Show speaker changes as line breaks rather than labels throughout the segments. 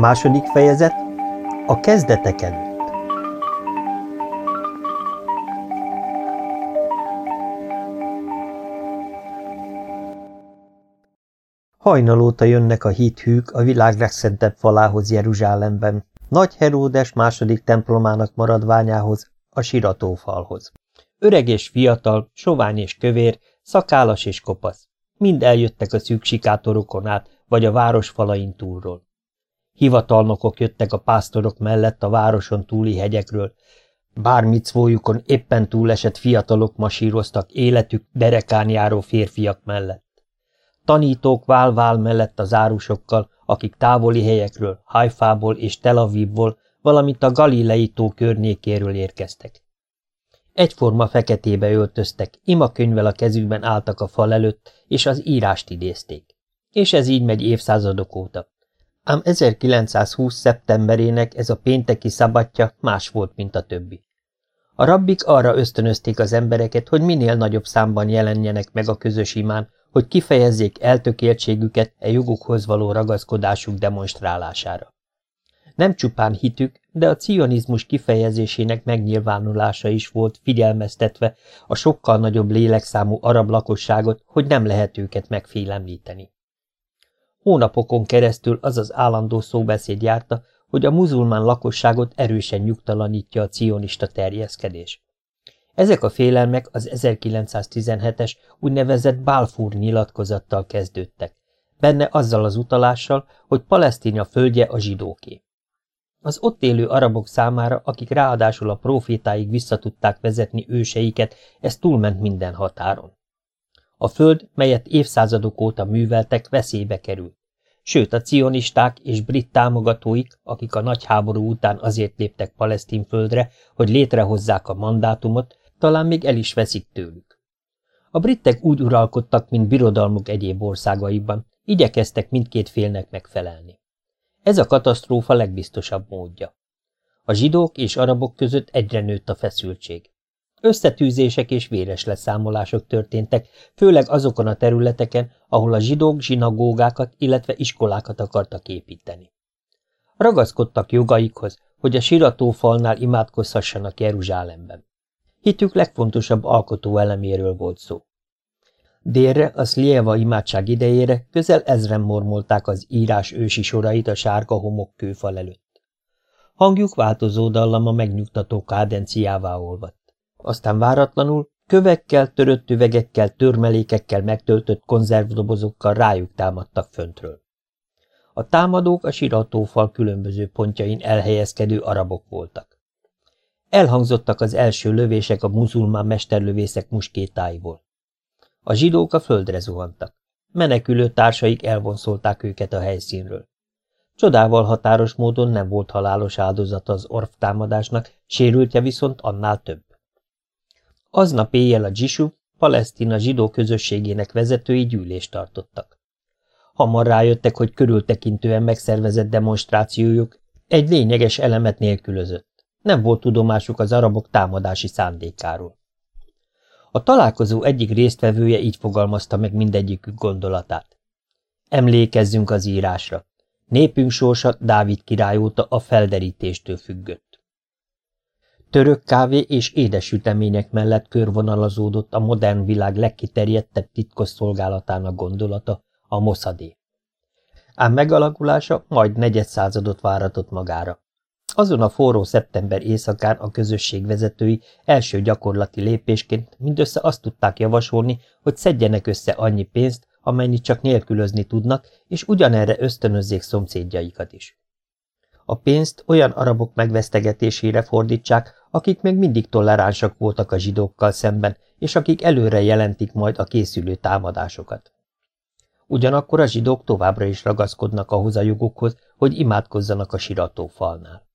Második fejezet A kezdetek előtt Hajnal óta jönnek a hithűk a világ legszentebb falához Jeruzsálemben, nagy Heródes második templomának maradványához, a siratófalhoz. Öreg és fiatal, sovány és kövér, szakálas és kopasz. Mind eljöttek a szűk sikátorokon át, vagy a város falain túlról. Hivatalnokok jöttek a pásztorok mellett a városon túli hegyekről, bármit szvójukon éppen túlesett fiatalok masíroztak életük derekán járó férfiak mellett. Tanítók vál-vál mellett az árusokkal, akik távoli helyekről, Hajfából és Tel Avivból, valamint a Galilei tó környékéről érkeztek. Egyforma feketébe öltöztek, imakönyvvel a kezükben álltak a fal előtt, és az írást idézték. És ez így megy évszázadok óta. Ám 1920. szeptemberének ez a pénteki szabatja más volt, mint a többi. A rabbik arra ösztönözték az embereket, hogy minél nagyobb számban jelenjenek meg a közös imán, hogy kifejezzék eltökéltségüket e jogukhoz való ragaszkodásuk demonstrálására. Nem csupán hitük, de a cionizmus kifejezésének megnyilvánulása is volt figyelmeztetve a sokkal nagyobb lélekszámú arab lakosságot, hogy nem lehet őket megfélemlíteni. Hónapokon keresztül az az állandó szóbeszéd járta, hogy a muzulmán lakosságot erősen nyugtalanítja a cionista terjeszkedés. Ezek a félelmek az 1917-es úgynevezett Balfour nyilatkozattal kezdődtek, benne azzal az utalással, hogy Palesztina földje a zsidóké. Az ott élő arabok számára, akik ráadásul a profétáig visszatudták vezetni őseiket, ez túlment minden határon. A föld, melyet évszázadok óta műveltek, veszélybe került. Sőt, a cionisták és brit támogatóik, akik a nagy háború után azért léptek palesztin földre, hogy létrehozzák a mandátumot, talán még el is veszik tőlük. A britek úgy uralkodtak, mint birodalmuk egyéb országaiban, igyekeztek mindkét félnek megfelelni. Ez a katasztrófa legbiztosabb módja. A zsidók és arabok között egyre nőtt a feszültség. Összetűzések és véres leszámolások történtek, főleg azokon a területeken, ahol a zsidók zsinagógákat, illetve iskolákat akartak építeni. Ragaszkodtak jogaikhoz, hogy a siratófalnál imádkozhassanak Jeruzsálemben. Hitük legfontosabb alkotó eleméről volt szó. Délre, a Szlieva imádság idejére közel ezren mormolták az írás ősi sorait a sárga homok kőfal előtt. Hangjuk változó dallama megnyugtató kádenciává olvadt. Aztán váratlanul kövekkel, törött üvegekkel, törmelékekkel megtöltött konzervdobozokkal rájuk támadtak föntről. A támadók a siratófal különböző pontjain elhelyezkedő arabok voltak. Elhangzottak az első lövések a muzulmán mesterlövészek muskétáiból. A zsidók a földre zuhantak. Menekülő társaik elvonszolták őket a helyszínről. Csodával határos módon nem volt halálos áldozata az orf támadásnak, sérültje viszont annál több. Aznap éjjel a Dzsisu, Palesztina zsidó közösségének vezetői gyűlést tartottak. Hamar rájöttek, hogy körültekintően megszervezett demonstrációjuk egy lényeges elemet nélkülözött. Nem volt tudomásuk az arabok támadási szándékáról. A találkozó egyik résztvevője így fogalmazta meg mindegyikük gondolatát. Emlékezzünk az írásra. Népünk sorsa Dávid király óta a felderítéstől függött. Török kávé és édes sütemények mellett körvonalazódott a modern világ legkiterjedtebb titkos szolgálatának gondolata, a Mossadé. Ám megalakulása majd negyed századot váratott magára. Azon a forró szeptember éjszakán a közösség vezetői első gyakorlati lépésként mindössze azt tudták javasolni, hogy szedjenek össze annyi pénzt, amennyit csak nélkülözni tudnak, és ugyanerre ösztönözzék szomszédjaikat is. A pénzt olyan arabok megvesztegetésére fordítsák, akik még mindig toleránsak voltak a zsidókkal szemben, és akik előre jelentik majd a készülő támadásokat. Ugyanakkor a zsidók továbbra is ragaszkodnak ahhoz a jogukhoz, hogy imádkozzanak a siratófalnál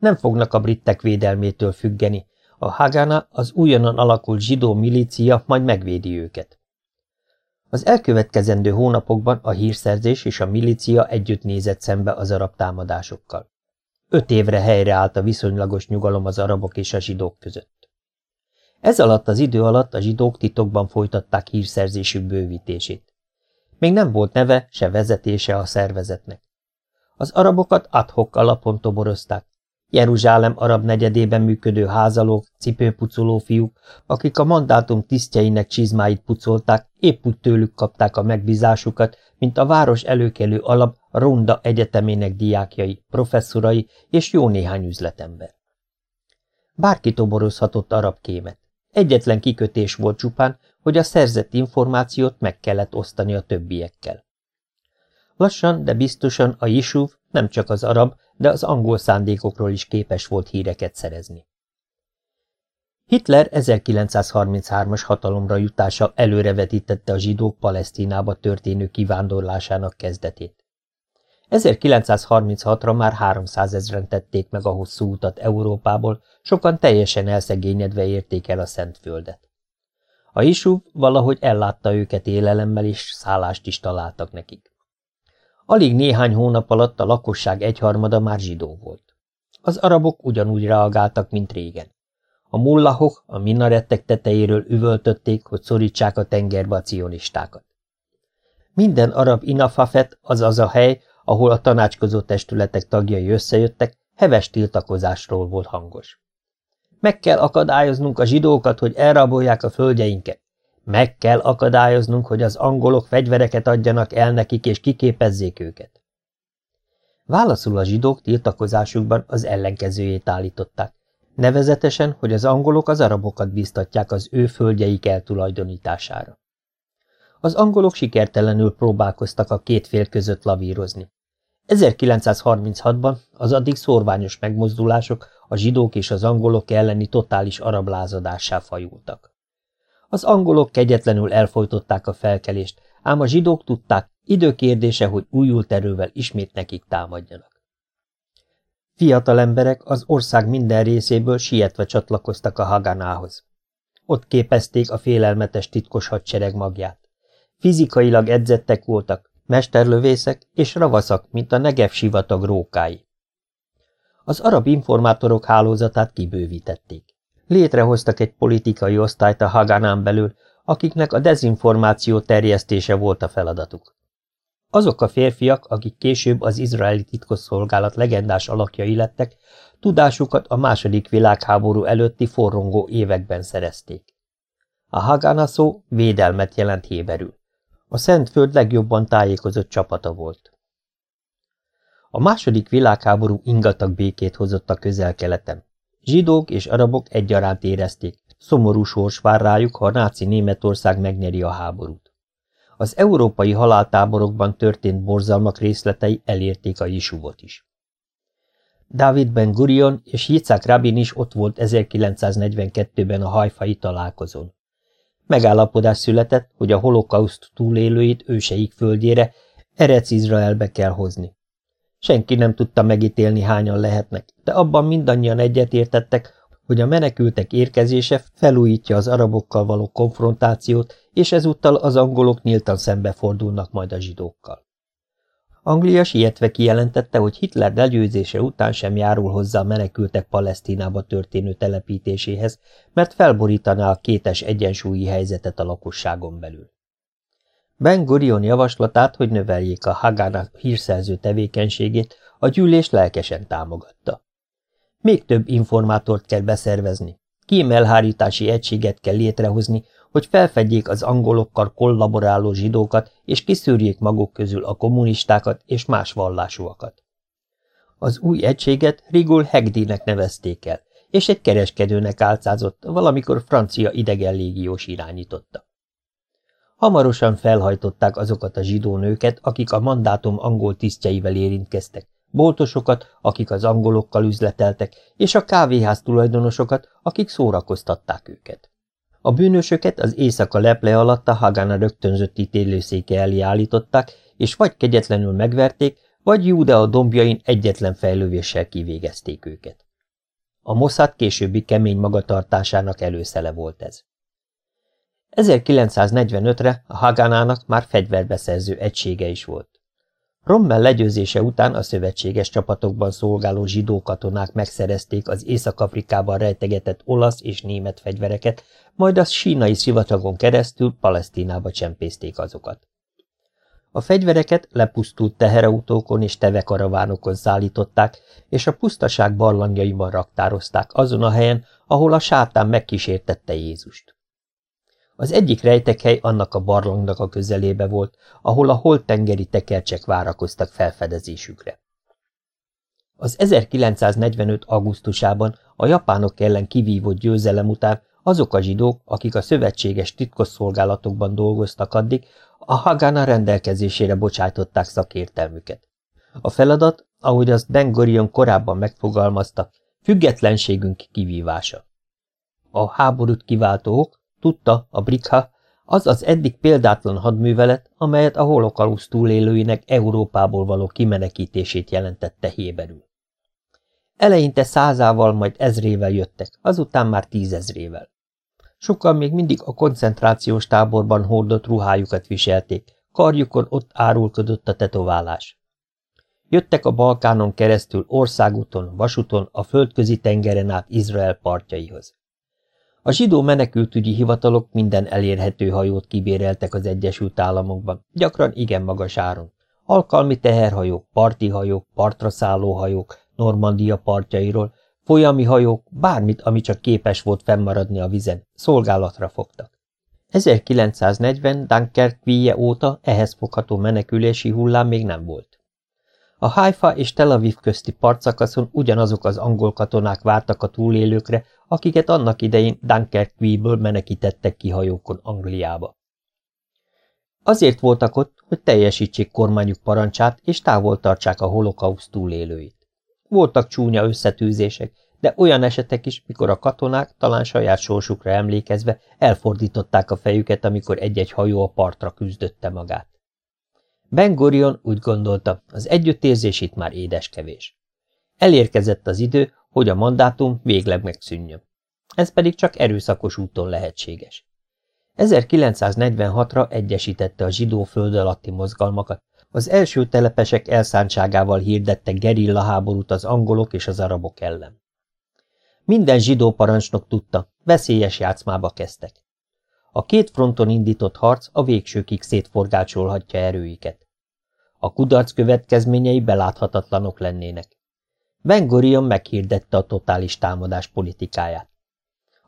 nem fognak a britek védelmétől függeni, a Hagana, az újonnan alakult zsidó milícia majd megvédi őket. Az elkövetkezendő hónapokban a hírszerzés és a milícia együtt nézett szembe az arab támadásokkal. Öt évre helyreállt a viszonylagos nyugalom az arabok és a zsidók között. Ez alatt az idő alatt a zsidók titokban folytatták hírszerzésük bővítését. Még nem volt neve, se vezetése a szervezetnek. Az arabokat adhok alapon toborozták. Jeruzsálem arab negyedében működő házalók, cipőpucoló fiúk, akik a mandátum tisztjeinek csizmáit pucolták, épp úgy tőlük kapták a megbízásukat, mint a város előkelő alap Ronda egyetemének diákjai, professzorai és jó néhány üzletember. Bárki toborozhatott arab kémet. Egyetlen kikötés volt csupán, hogy a szerzett információt meg kellett osztani a többiekkel. Lassan, de biztosan a Jisuv nem csak az arab, de az angol szándékokról is képes volt híreket szerezni. Hitler 1933-as hatalomra jutása előrevetítette a zsidók Palesztinába történő kivándorlásának kezdetét. 1936-ra már 300 ezeren tették meg a hosszú utat Európából, sokan teljesen elszegényedve érték el a Szentföldet. A Isú valahogy ellátta őket élelemmel, és szállást is találtak nekik. Alig néhány hónap alatt a lakosság egyharmada már zsidó volt. Az arabok ugyanúgy reagáltak, mint régen. A mullahok a minarettek tetejéről üvöltötték, hogy szorítsák a tengerbe a cionistákat. Minden arab inafafet, azaz a hely, ahol a tanácskozó testületek tagjai összejöttek, heves tiltakozásról volt hangos. Meg kell akadályoznunk a zsidókat, hogy elrabolják a földjeinket. Meg kell akadályoznunk, hogy az angolok fegyvereket adjanak el nekik, és kiképezzék őket. Válaszul a zsidók tiltakozásukban az ellenkezőjét állították. Nevezetesen, hogy az angolok az arabokat biztatják az ő földjeik eltulajdonítására. Az angolok sikertelenül próbálkoztak a két fél között lavírozni. 1936-ban az addig szorványos megmozdulások a zsidók és az angolok elleni totális arab lázadássá fajultak. Az angolok kegyetlenül elfolytották a felkelést, ám a zsidók tudták, időkérdése, hogy újult erővel ismét nekik támadjanak. Fiatal emberek az ország minden részéből sietve csatlakoztak a Haganához. Ott képezték a félelmetes titkos hadsereg magját. Fizikailag edzettek voltak, mesterlövészek és ravaszak, mint a Negev sivatag rókái. Az arab informátorok hálózatát kibővítették. Létrehoztak egy politikai osztályt a Haganán belül, akiknek a dezinformáció terjesztése volt a feladatuk. Azok a férfiak, akik később az izraeli titkosszolgálat legendás alakjai lettek, tudásukat a második világháború előtti forrongó években szerezték. A Hagana szó védelmet jelent héberül. A Szentföld legjobban tájékozott csapata volt. A második világháború ingatag békét hozott a közel-keleten. Zsidók és arabok egyaránt érezték, szomorú sors vár rájuk, ha a náci Németország megnyeri a háborút. Az európai haláltáborokban történt borzalmak részletei elérték a Jisuvot is. David Ben Gurion és Yitzhak Rabin is ott volt 1942-ben a hajfai találkozón. Megállapodás született, hogy a holokauszt túlélőit őseik földjére, Erec Izraelbe kell hozni. Senki nem tudta megítélni, hányan lehetnek, de abban mindannyian egyetértettek, hogy a menekültek érkezése felújítja az arabokkal való konfrontációt, és ezúttal az angolok nyíltan szembefordulnak majd a zsidókkal. Anglia sietve kijelentette, hogy Hitler legyőzése után sem járul hozzá a menekültek Palesztinába történő telepítéséhez, mert felborítaná a kétes egyensúlyi helyzetet a lakosságon belül. Ben Gurion javaslatát, hogy növeljék a Hagána hírszerző tevékenységét, a gyűlés lelkesen támogatta. Még több informátort kell beszervezni, kémelhárítási egységet kell létrehozni, hogy felfedjék az angolokkal kollaboráló zsidókat, és kiszűrjék maguk közül a kommunistákat és más vallásúakat. Az új egységet Rigul Hegdinek nevezték el, és egy kereskedőnek álcázott, valamikor francia idegenlégiós irányította. Hamarosan felhajtották azokat a zsidó nőket, akik a mandátum angol tisztjeivel érintkeztek, boltosokat, akik az angolokkal üzleteltek, és a kávéház tulajdonosokat, akik szórakoztatták őket. A bűnösöket az éjszaka leple alatt a Hagana rögtönzött ítélőszéke elé állították, és vagy kegyetlenül megverték, vagy Júdea dombjain egyetlen fejlővéssel kivégezték őket. A Mossad későbbi kemény magatartásának előszele volt ez. 1945-re a Haganának már fegyverbeszerző egysége is volt. Rommel legyőzése után a szövetséges csapatokban szolgáló zsidó katonák megszerezték az Észak-Afrikában rejtegetett olasz és német fegyvereket, majd a sínai szivatagon keresztül Palesztinába csempészték azokat. A fegyvereket lepusztult teherautókon és tevekaravánokon szállították, és a pusztaság barlangjaiban raktározták azon a helyen, ahol a sátán megkísértette Jézust. Az egyik rejtekhely annak a barlangnak a közelébe volt, ahol a holttengeri tekercsek várakoztak felfedezésükre. Az 1945. augusztusában a japánok ellen kivívott győzelem után azok a zsidók, akik a szövetséges titkosszolgálatokban dolgoztak addig, a Hagana rendelkezésére bocsájtották szakértelmüket. A feladat, ahogy azt Ben Gurion korábban megfogalmazta, függetlenségünk kivívása. A háborút kiváltók, tudta a Brikha, az az eddig példátlan hadművelet, amelyet a holokauszt túlélőinek Európából való kimenekítését jelentette héberül. Eleinte százával, majd ezrével jöttek, azután már tízezrével. Sokan még mindig a koncentrációs táborban hordott ruhájukat viselték, karjukon ott árulkodott a tetoválás. Jöttek a Balkánon keresztül országúton, vasúton, a földközi tengeren át Izrael partjaihoz. A zsidó menekültügyi hivatalok minden elérhető hajót kibéreltek az Egyesült Államokban, gyakran igen magas áron. Alkalmi teherhajók, parti hajók, partra szálló hajók, Normandia partjairól, folyami hajók, bármit, ami csak képes volt fennmaradni a vizen, szolgálatra fogtak. 1940 Dunkerque óta ehhez fogható menekülési hullám még nem volt. A Haifa és Tel Aviv közti partszakaszon ugyanazok az angol katonák vártak a túlélőkre, akiket annak idején Dunkerque-ből menekítettek ki hajókon Angliába. Azért voltak ott, hogy teljesítsék kormányuk parancsát és távol tartsák a holokauszt túlélőit. Voltak csúnya összetűzések, de olyan esetek is, mikor a katonák, talán saját sorsukra emlékezve, elfordították a fejüket, amikor egy-egy hajó a partra küzdötte magát. Ben Gurion úgy gondolta, az együttérzés itt már édeskevés. Elérkezett az idő, hogy a mandátum végleg megszűnjön. Ez pedig csak erőszakos úton lehetséges. 1946-ra egyesítette a zsidó föld alatti mozgalmakat, az első telepesek elszántságával hirdettek gerilla háborút az angolok és az arabok ellen. Minden zsidó parancsnok tudta, veszélyes játszmába kezdtek. A két fronton indított harc a végsőkig szétforgácsolhatja erőiket. A kudarc következményei beláthatatlanok lennének. Ben meghirdette a totális támadás politikáját.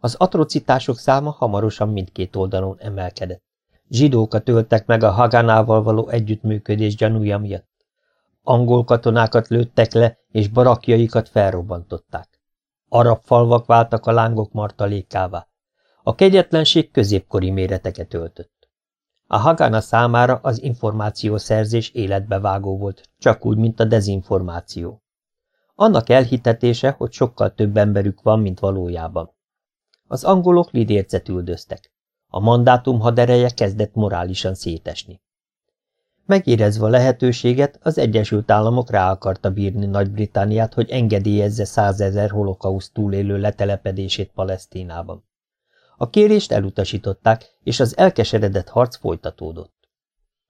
Az atrocitások száma hamarosan mindkét oldalon emelkedett. Zsidókat öltek meg a Haganával való együttműködés gyanúja miatt. Angol katonákat lőttek le, és barakjaikat felrobbantották. Arab falvak váltak a lángok martalékává. A kegyetlenség középkori méreteket öltött. A Hagana számára az információszerzés életbevágó volt, csak úgy, mint a dezinformáció. Annak elhitetése, hogy sokkal több emberük van, mint valójában. Az angolok lidércet üldöztek. A mandátum hadereje kezdett morálisan szétesni. Megérezve a lehetőséget, az Egyesült Államok rá akarta bírni Nagy-Britániát, hogy engedélyezze százezer holokauszt túlélő letelepedését Palesztinában. A kérést elutasították, és az elkeseredett harc folytatódott.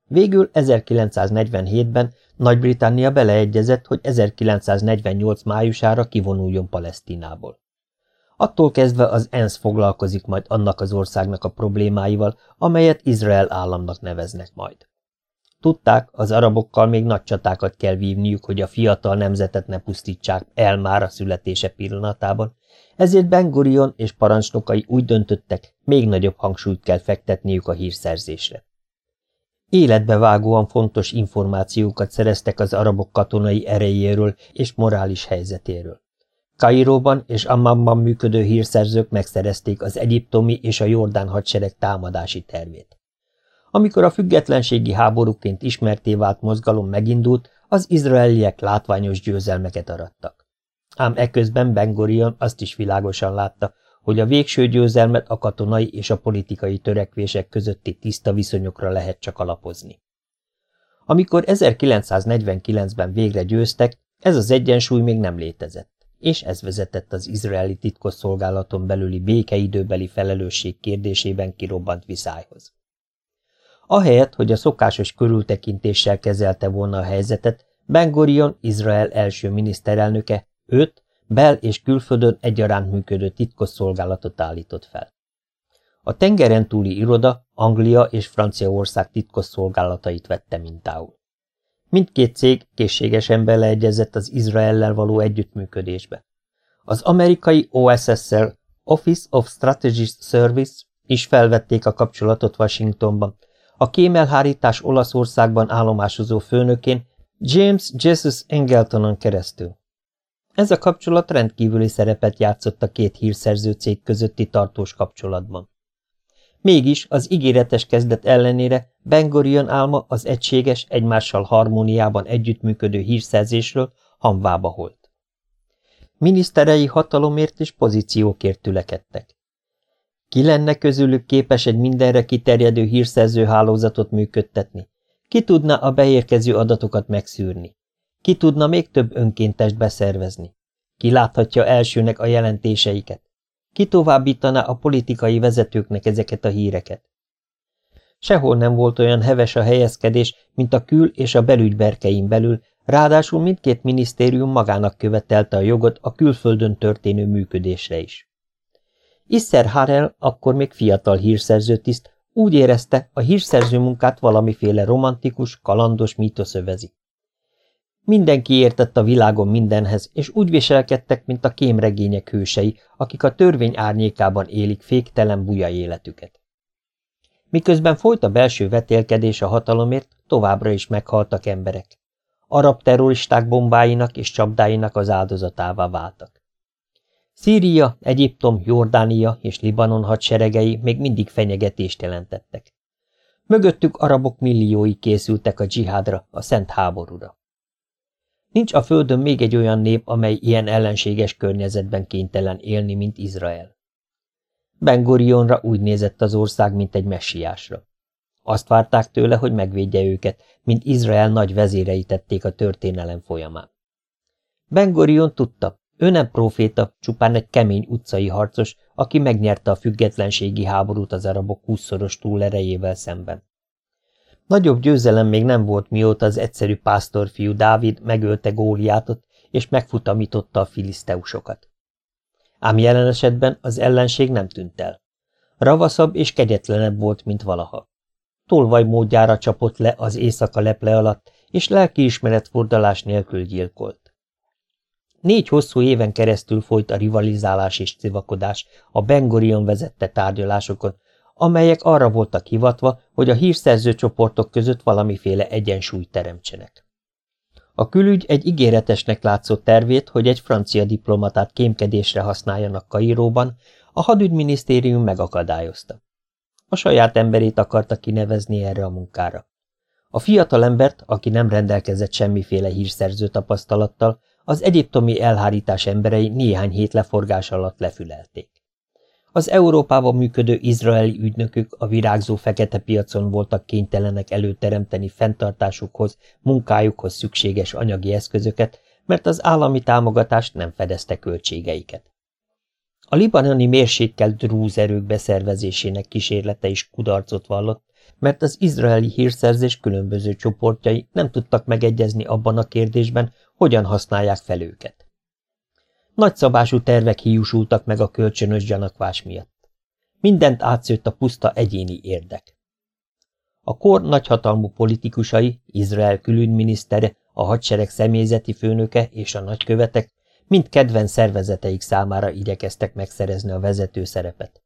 Végül 1947-ben Nagy-Britannia beleegyezett, hogy 1948 májusára kivonuljon Palesztinából. Attól kezdve az ENSZ foglalkozik majd annak az országnak a problémáival, amelyet Izrael államnak neveznek majd. Tudták, az arabokkal még nagy csatákat kell vívniuk, hogy a fiatal nemzetet ne pusztítsák el már a születése pillanatában, ezért Ben Gurion és parancsnokai úgy döntöttek, még nagyobb hangsúlyt kell fektetniük a hírszerzésre. Életbevágóan fontos információkat szereztek az arabok katonai erejéről és morális helyzetéről. Kairóban és Ammanban működő hírszerzők megszerezték az egyiptomi és a jordán hadsereg támadási tervét. Amikor a függetlenségi háborúként ismerté vált mozgalom megindult, az izraeliek látványos győzelmeket arattak. Ám eközben Ben Gurion azt is világosan látta, hogy a végső győzelmet a katonai és a politikai törekvések közötti tiszta viszonyokra lehet csak alapozni. Amikor 1949-ben végre győztek, ez az egyensúly még nem létezett és ez vezetett az izraeli titkosszolgálaton belüli békeidőbeli felelősség kérdésében kirobbant viszályhoz. Ahelyett, hogy a szokásos körültekintéssel kezelte volna a helyzetet, Ben Gurion, Izrael első miniszterelnöke, őt, bel- és külföldön egyaránt működő titkosszolgálatot állított fel. A tengeren túli iroda Anglia és Franciaország titkos szolgálatait vette mintául. Mindkét cég készségesen beleegyezett az Izraellel való együttműködésbe. Az amerikai OSS-szel Office of Strategic Service is felvették a kapcsolatot Washingtonban, a kémelhárítás Olaszországban állomásozó főnökén James Jesus Engeltonon keresztül. Ez a kapcsolat rendkívüli szerepet játszott a két hírszerző cég közötti tartós kapcsolatban. Mégis az ígéretes kezdet ellenére Ben Gurion álma az egységes, egymással harmóniában együttműködő hírszerzésről hamvába holt. Miniszterei hatalomért és pozíciókért tülekedtek. Ki lenne közülük képes egy mindenre kiterjedő hírszerző hálózatot működtetni? Ki tudna a beérkező adatokat megszűrni? Ki tudna még több önkéntest beszervezni? Ki láthatja elsőnek a jelentéseiket? Ki továbbítaná a politikai vezetőknek ezeket a híreket? Sehol nem volt olyan heves a helyezkedés, mint a kül- és a belügyberkein belül, ráadásul mindkét minisztérium magának követelte a jogot a külföldön történő működésre is. Iszer Harel, akkor még fiatal hírszerző tiszt, úgy érezte, a hírszerző munkát valamiféle romantikus, kalandos mítosz övezi. Mindenki értett a világon mindenhez, és úgy viselkedtek, mint a kémregények hősei, akik a törvény árnyékában élik féktelen buja életüket. Miközben folyt a belső vetélkedés a hatalomért, továbbra is meghaltak emberek. Arab terroristák bombáinak és csapdáinak az áldozatává váltak. Szíria, Egyiptom, Jordánia és Libanon hadseregei még mindig fenyegetést jelentettek. Mögöttük arabok milliói készültek a dzsihádra, a szent háborúra. Nincs a földön még egy olyan nép, amely ilyen ellenséges környezetben kénytelen élni, mint Izrael. Ben Gurionra úgy nézett az ország, mint egy messiásra. Azt várták tőle, hogy megvédje őket, mint Izrael nagy vezérei tették a történelem folyamán. Ben Gurion tudta, ő nem proféta, csupán egy kemény utcai harcos, aki megnyerte a függetlenségi háborút az arabok húszszoros túlerejével szemben. Nagyobb győzelem még nem volt, mióta az egyszerű pásztorfiú Dávid megölte Góliátot, és megfutamította a filiszteusokat. Ám jelen esetben az ellenség nem tűnt el. Ravaszabb és kegyetlenebb volt, mint valaha. Tolvaj módjára csapott le az éjszaka leple alatt, és lelkiismeret fordalás nélkül gyilkolt. Négy hosszú éven keresztül folyt a rivalizálás és civakodás a Bengorion vezette tárgyalásokon, amelyek arra voltak hivatva, hogy a hírszerző csoportok között valamiféle egyensúlyt teremtsenek. A külügy egy ígéretesnek látszott tervét, hogy egy francia diplomatát kémkedésre használjanak Kairóban, a hadügyminisztérium megakadályozta. A saját emberét akarta kinevezni erre a munkára. A fiatal embert, aki nem rendelkezett semmiféle hírszerző tapasztalattal, az egyiptomi elhárítás emberei néhány hét leforgás alatt lefülelték. Az Európában működő izraeli ügynökök a virágzó fekete piacon voltak kénytelenek előteremteni fenntartásukhoz, munkájukhoz szükséges anyagi eszközöket, mert az állami támogatást nem fedezte költségeiket. A libanoni mérsékelt drúz erők beszervezésének kísérlete is kudarcot vallott, mert az izraeli hírszerzés különböző csoportjai nem tudtak megegyezni abban a kérdésben, hogyan használják fel őket. Nagyszabású tervek hiúsultak meg a kölcsönös gyanakvás miatt. Mindent átszőtt a puszta egyéni érdek. A kor nagyhatalmú politikusai, Izrael külügyminisztere, a hadsereg személyzeti főnöke és a nagykövetek mind kedvenc szervezeteik számára igyekeztek megszerezni a vezető szerepet.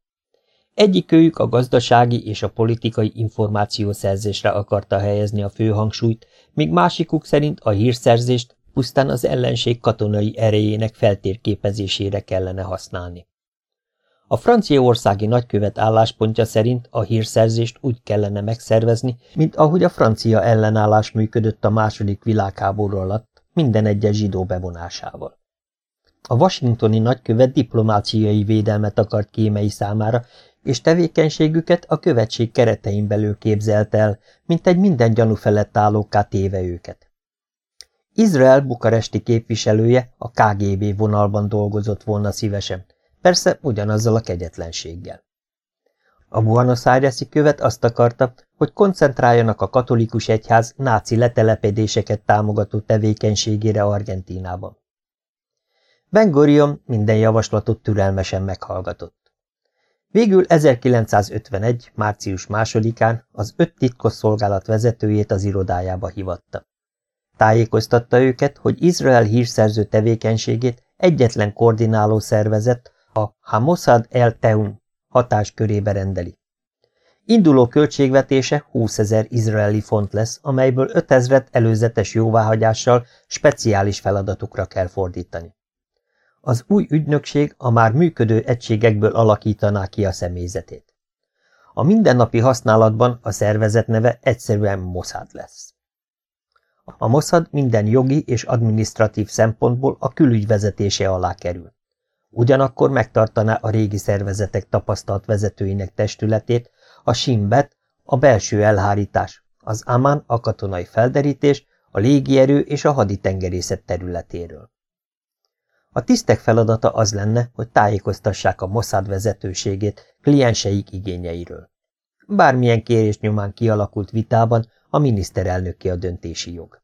Egyikőjük a gazdasági és a politikai információszerzésre akarta helyezni a főhangsúlyt, míg másikuk szerint a hírszerzést pusztán az ellenség katonai erejének feltérképezésére kellene használni. A franciaországi nagykövet álláspontja szerint a hírszerzést úgy kellene megszervezni, mint ahogy a francia ellenállás működött a második világháború alatt, minden egyes zsidó bevonásával. A washingtoni nagykövet diplomáciai védelmet akart kémei számára, és tevékenységüket a követség keretein belül képzelt el, mint egy minden gyanú felett állóká téve őket. Izrael bukaresti képviselője a KGB vonalban dolgozott volna szívesen, persze ugyanazzal a kegyetlenséggel. A Buenos Aires-i követ azt akarta, hogy koncentráljanak a katolikus egyház náci letelepedéseket támogató tevékenységére Végül 1951. március másodikán az öt titkosszolgálat vezetőjét az irodájába hivatta. Tájékoztatta őket, hogy Izrael hírszerző tevékenységét egyetlen koordináló szervezet, a Hamossad el Teun hatáskörébe rendeli. Induló költségvetése 20 ezer izraeli font lesz, amelyből 5 ezret előzetes jóváhagyással speciális feladatokra kell fordítani. Az új ügynökség a már működő egységekből alakítaná ki a személyzetét. A mindennapi használatban a szervezet neve egyszerűen Mossad lesz. A Mossad minden jogi és adminisztratív szempontból a külügy alá kerül. Ugyanakkor megtartaná a régi szervezetek tapasztalt vezetőinek testületét, a Simbet, a belső elhárítás, az Aman a katonai felderítés, a légierő és a haditengerészet területéről. A tisztek feladata az lenne, hogy tájékoztassák a Mossad vezetőségét klienseik igényeiről. Bármilyen kérés nyomán kialakult vitában a miniszterelnöké a döntési jog.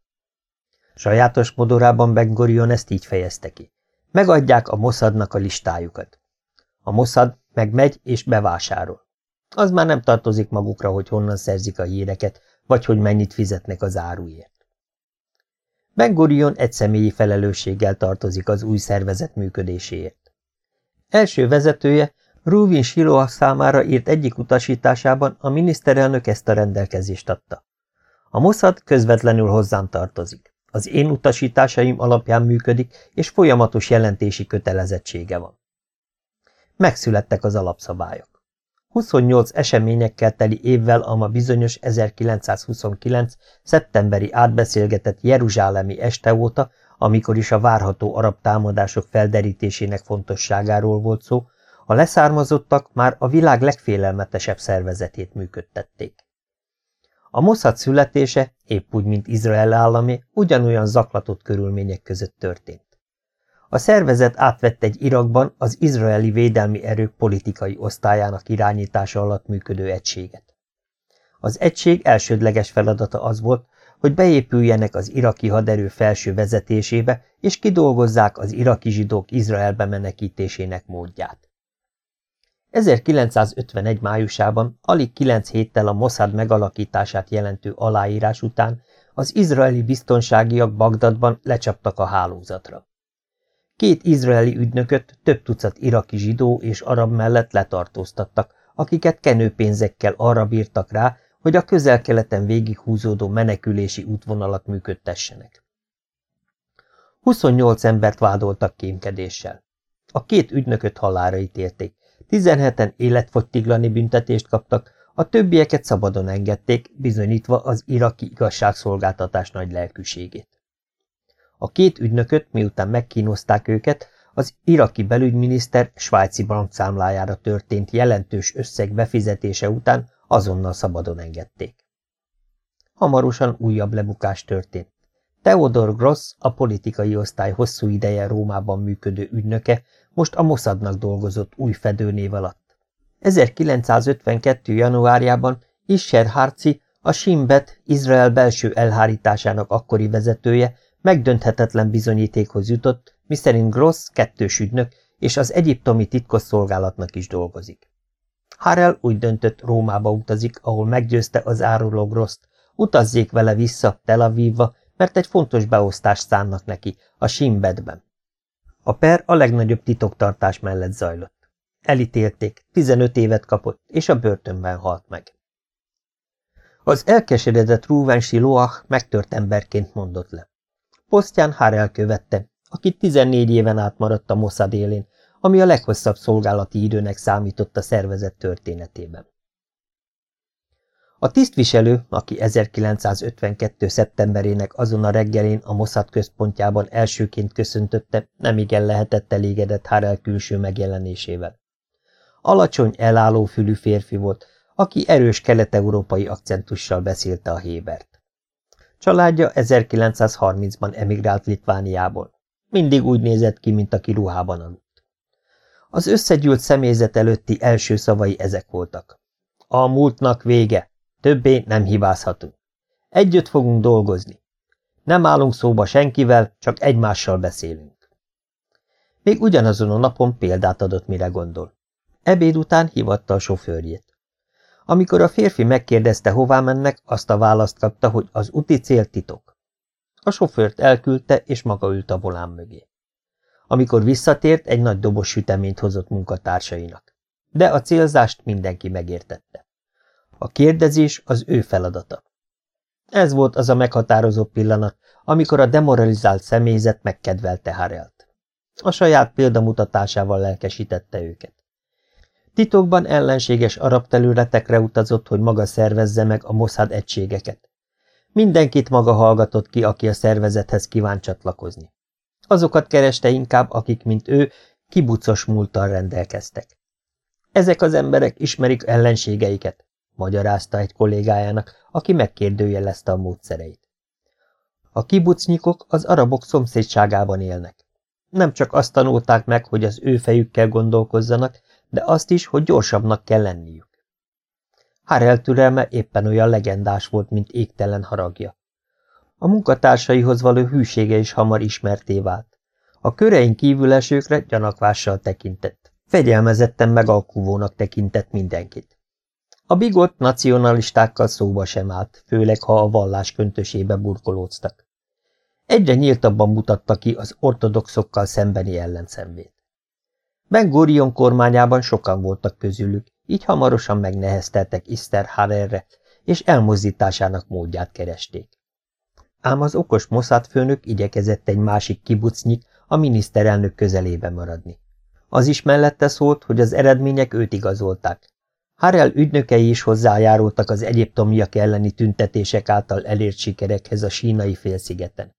Sajátos modorában Ben ezt így fejezte ki. Megadják a Mossadnak a listájukat. A Mossad megmegy és bevásárol. Az már nem tartozik magukra, hogy honnan szerzik a híreket, vagy hogy mennyit fizetnek az áruért. Ben Gurion egy személyi felelősséggel tartozik az új szervezet működéséért. Első vezetője Rúvin Siloa számára írt egyik utasításában a miniszterelnök ezt a rendelkezést adta. A Mossad közvetlenül hozzám tartozik. Az én utasításaim alapján működik, és folyamatos jelentési kötelezettsége van. Megszülettek az alapszabályok. 28 eseményekkel teli évvel a ma bizonyos 1929. szeptemberi átbeszélgetett Jeruzsálemi este óta, amikor is a várható arab támadások felderítésének fontosságáról volt szó, a leszármazottak már a világ legfélelmetesebb szervezetét működtették. A Mossad születése, épp úgy, mint Izrael államé, ugyanolyan zaklatott körülmények között történt. A szervezet átvett egy Irakban az izraeli védelmi erők politikai osztályának irányítása alatt működő egységet. Az egység elsődleges feladata az volt, hogy beépüljenek az iraki haderő felső vezetésébe, és kidolgozzák az iraki zsidók Izraelbe menekítésének módját. 1951 májusában, alig kilenc héttel a Mossad megalakítását jelentő aláírás után az izraeli biztonságiak Bagdadban lecsaptak a hálózatra. Két izraeli ügynököt több tucat iraki zsidó és arab mellett letartóztattak, akiket kenőpénzekkel arra bírtak rá, hogy a közel-keleten végighúzódó menekülési útvonalat működtessenek. 28 embert vádoltak kémkedéssel. A két ügynököt halára ítélték, 17-en életfogytiglani büntetést kaptak, a többieket szabadon engedték, bizonyítva az iraki igazságszolgáltatás nagy lelkűségét. A két ügynököt, miután megkínozták őket, az iraki belügyminiszter svájci bankszámlájára történt jelentős összeg befizetése után azonnal szabadon engedték. Hamarosan újabb lebukás történt. Theodor Gross, a politikai osztály hosszú ideje Rómában működő ügynöke, most a Mossadnak dolgozott új fedőnév alatt. 1952. januárjában Isser Harci, a Simbet Izrael belső elhárításának akkori vezetője megdönthetetlen bizonyítékhoz jutott, miszerint Gross kettős ügynök, és az egyiptomi titkosszolgálatnak is dolgozik. Harel úgy döntött, Rómába utazik, ahol meggyőzte az áruló Grosst, utazzék vele vissza Tel Avivba, mert egy fontos beosztást szánnak neki, a Simbedben. A per a legnagyobb titoktartás mellett zajlott. Elítélték, 15 évet kapott, és a börtönben halt meg. Az elkeseredett Rúvensi Loach megtört emberként mondott le. Posztján Harel követte, aki 14 éven át maradt a Mossad élén, ami a leghosszabb szolgálati időnek számított a szervezet történetében. A tisztviselő, aki 1952. szeptemberének azon a reggelén a Mossad központjában elsőként köszöntötte, nem igen lehetett elégedett Harel külső megjelenésével. Alacsony, elálló fülű férfi volt, aki erős kelet-európai akcentussal beszélte a Hébert. Családja 1930-ban emigrált Litvániából. Mindig úgy nézett ki, mint aki ruhában aludt. Az összegyűlt személyzet előtti első szavai ezek voltak. A múltnak vége, többé nem hibázhatunk. Együtt fogunk dolgozni. Nem állunk szóba senkivel, csak egymással beszélünk. Még ugyanazon a napon példát adott, mire gondol. Ebéd után hivatta a sofőrjét. Amikor a férfi megkérdezte, hová mennek, azt a választ kapta, hogy az úti cél titok. A sofőrt elküldte, és maga ült a volán mögé. Amikor visszatért, egy nagy dobos süteményt hozott munkatársainak. De a célzást mindenki megértette. A kérdezés az ő feladata. Ez volt az a meghatározó pillanat, amikor a demoralizált személyzet megkedvelte Harelt. A saját példamutatásával lelkesítette őket. Titokban ellenséges arab területekre utazott, hogy maga szervezze meg a Mossad egységeket. Mindenkit maga hallgatott ki, aki a szervezethez kíván csatlakozni. Azokat kereste inkább, akik, mint ő, kibucos múltal rendelkeztek. Ezek az emberek ismerik ellenségeiket, magyarázta egy kollégájának, aki megkérdőjelezte a módszereit. A kibucnyikok az arabok szomszédságában élnek. Nem csak azt tanulták meg, hogy az ő fejükkel gondolkozzanak, de azt is, hogy gyorsabbnak kell lenniük. Harel türelme éppen olyan legendás volt, mint égtelen haragja. A munkatársaihoz való hűsége is hamar ismerté vált. A körein kívül esőkre gyanakvással tekintett. Fegyelmezetten megalkuvónak tekintett mindenkit. A bigott nacionalistákkal szóba sem állt, főleg ha a vallás köntösébe burkolóztak. Egyre nyíltabban mutatta ki az ortodoxokkal szembeni ellenszenvét. Ben Gurion kormányában sokan voltak közülük, így hamarosan megnehezteltek Iszter Harerre, és elmozdításának módját keresték. Ám az okos Mossad főnök igyekezett egy másik kibucnyik a miniszterelnök közelébe maradni. Az is mellette szólt, hogy az eredmények őt igazolták. Harel ügynökei is hozzájárultak az egyiptomiak elleni tüntetések által elért sikerekhez a sínai félszigeten.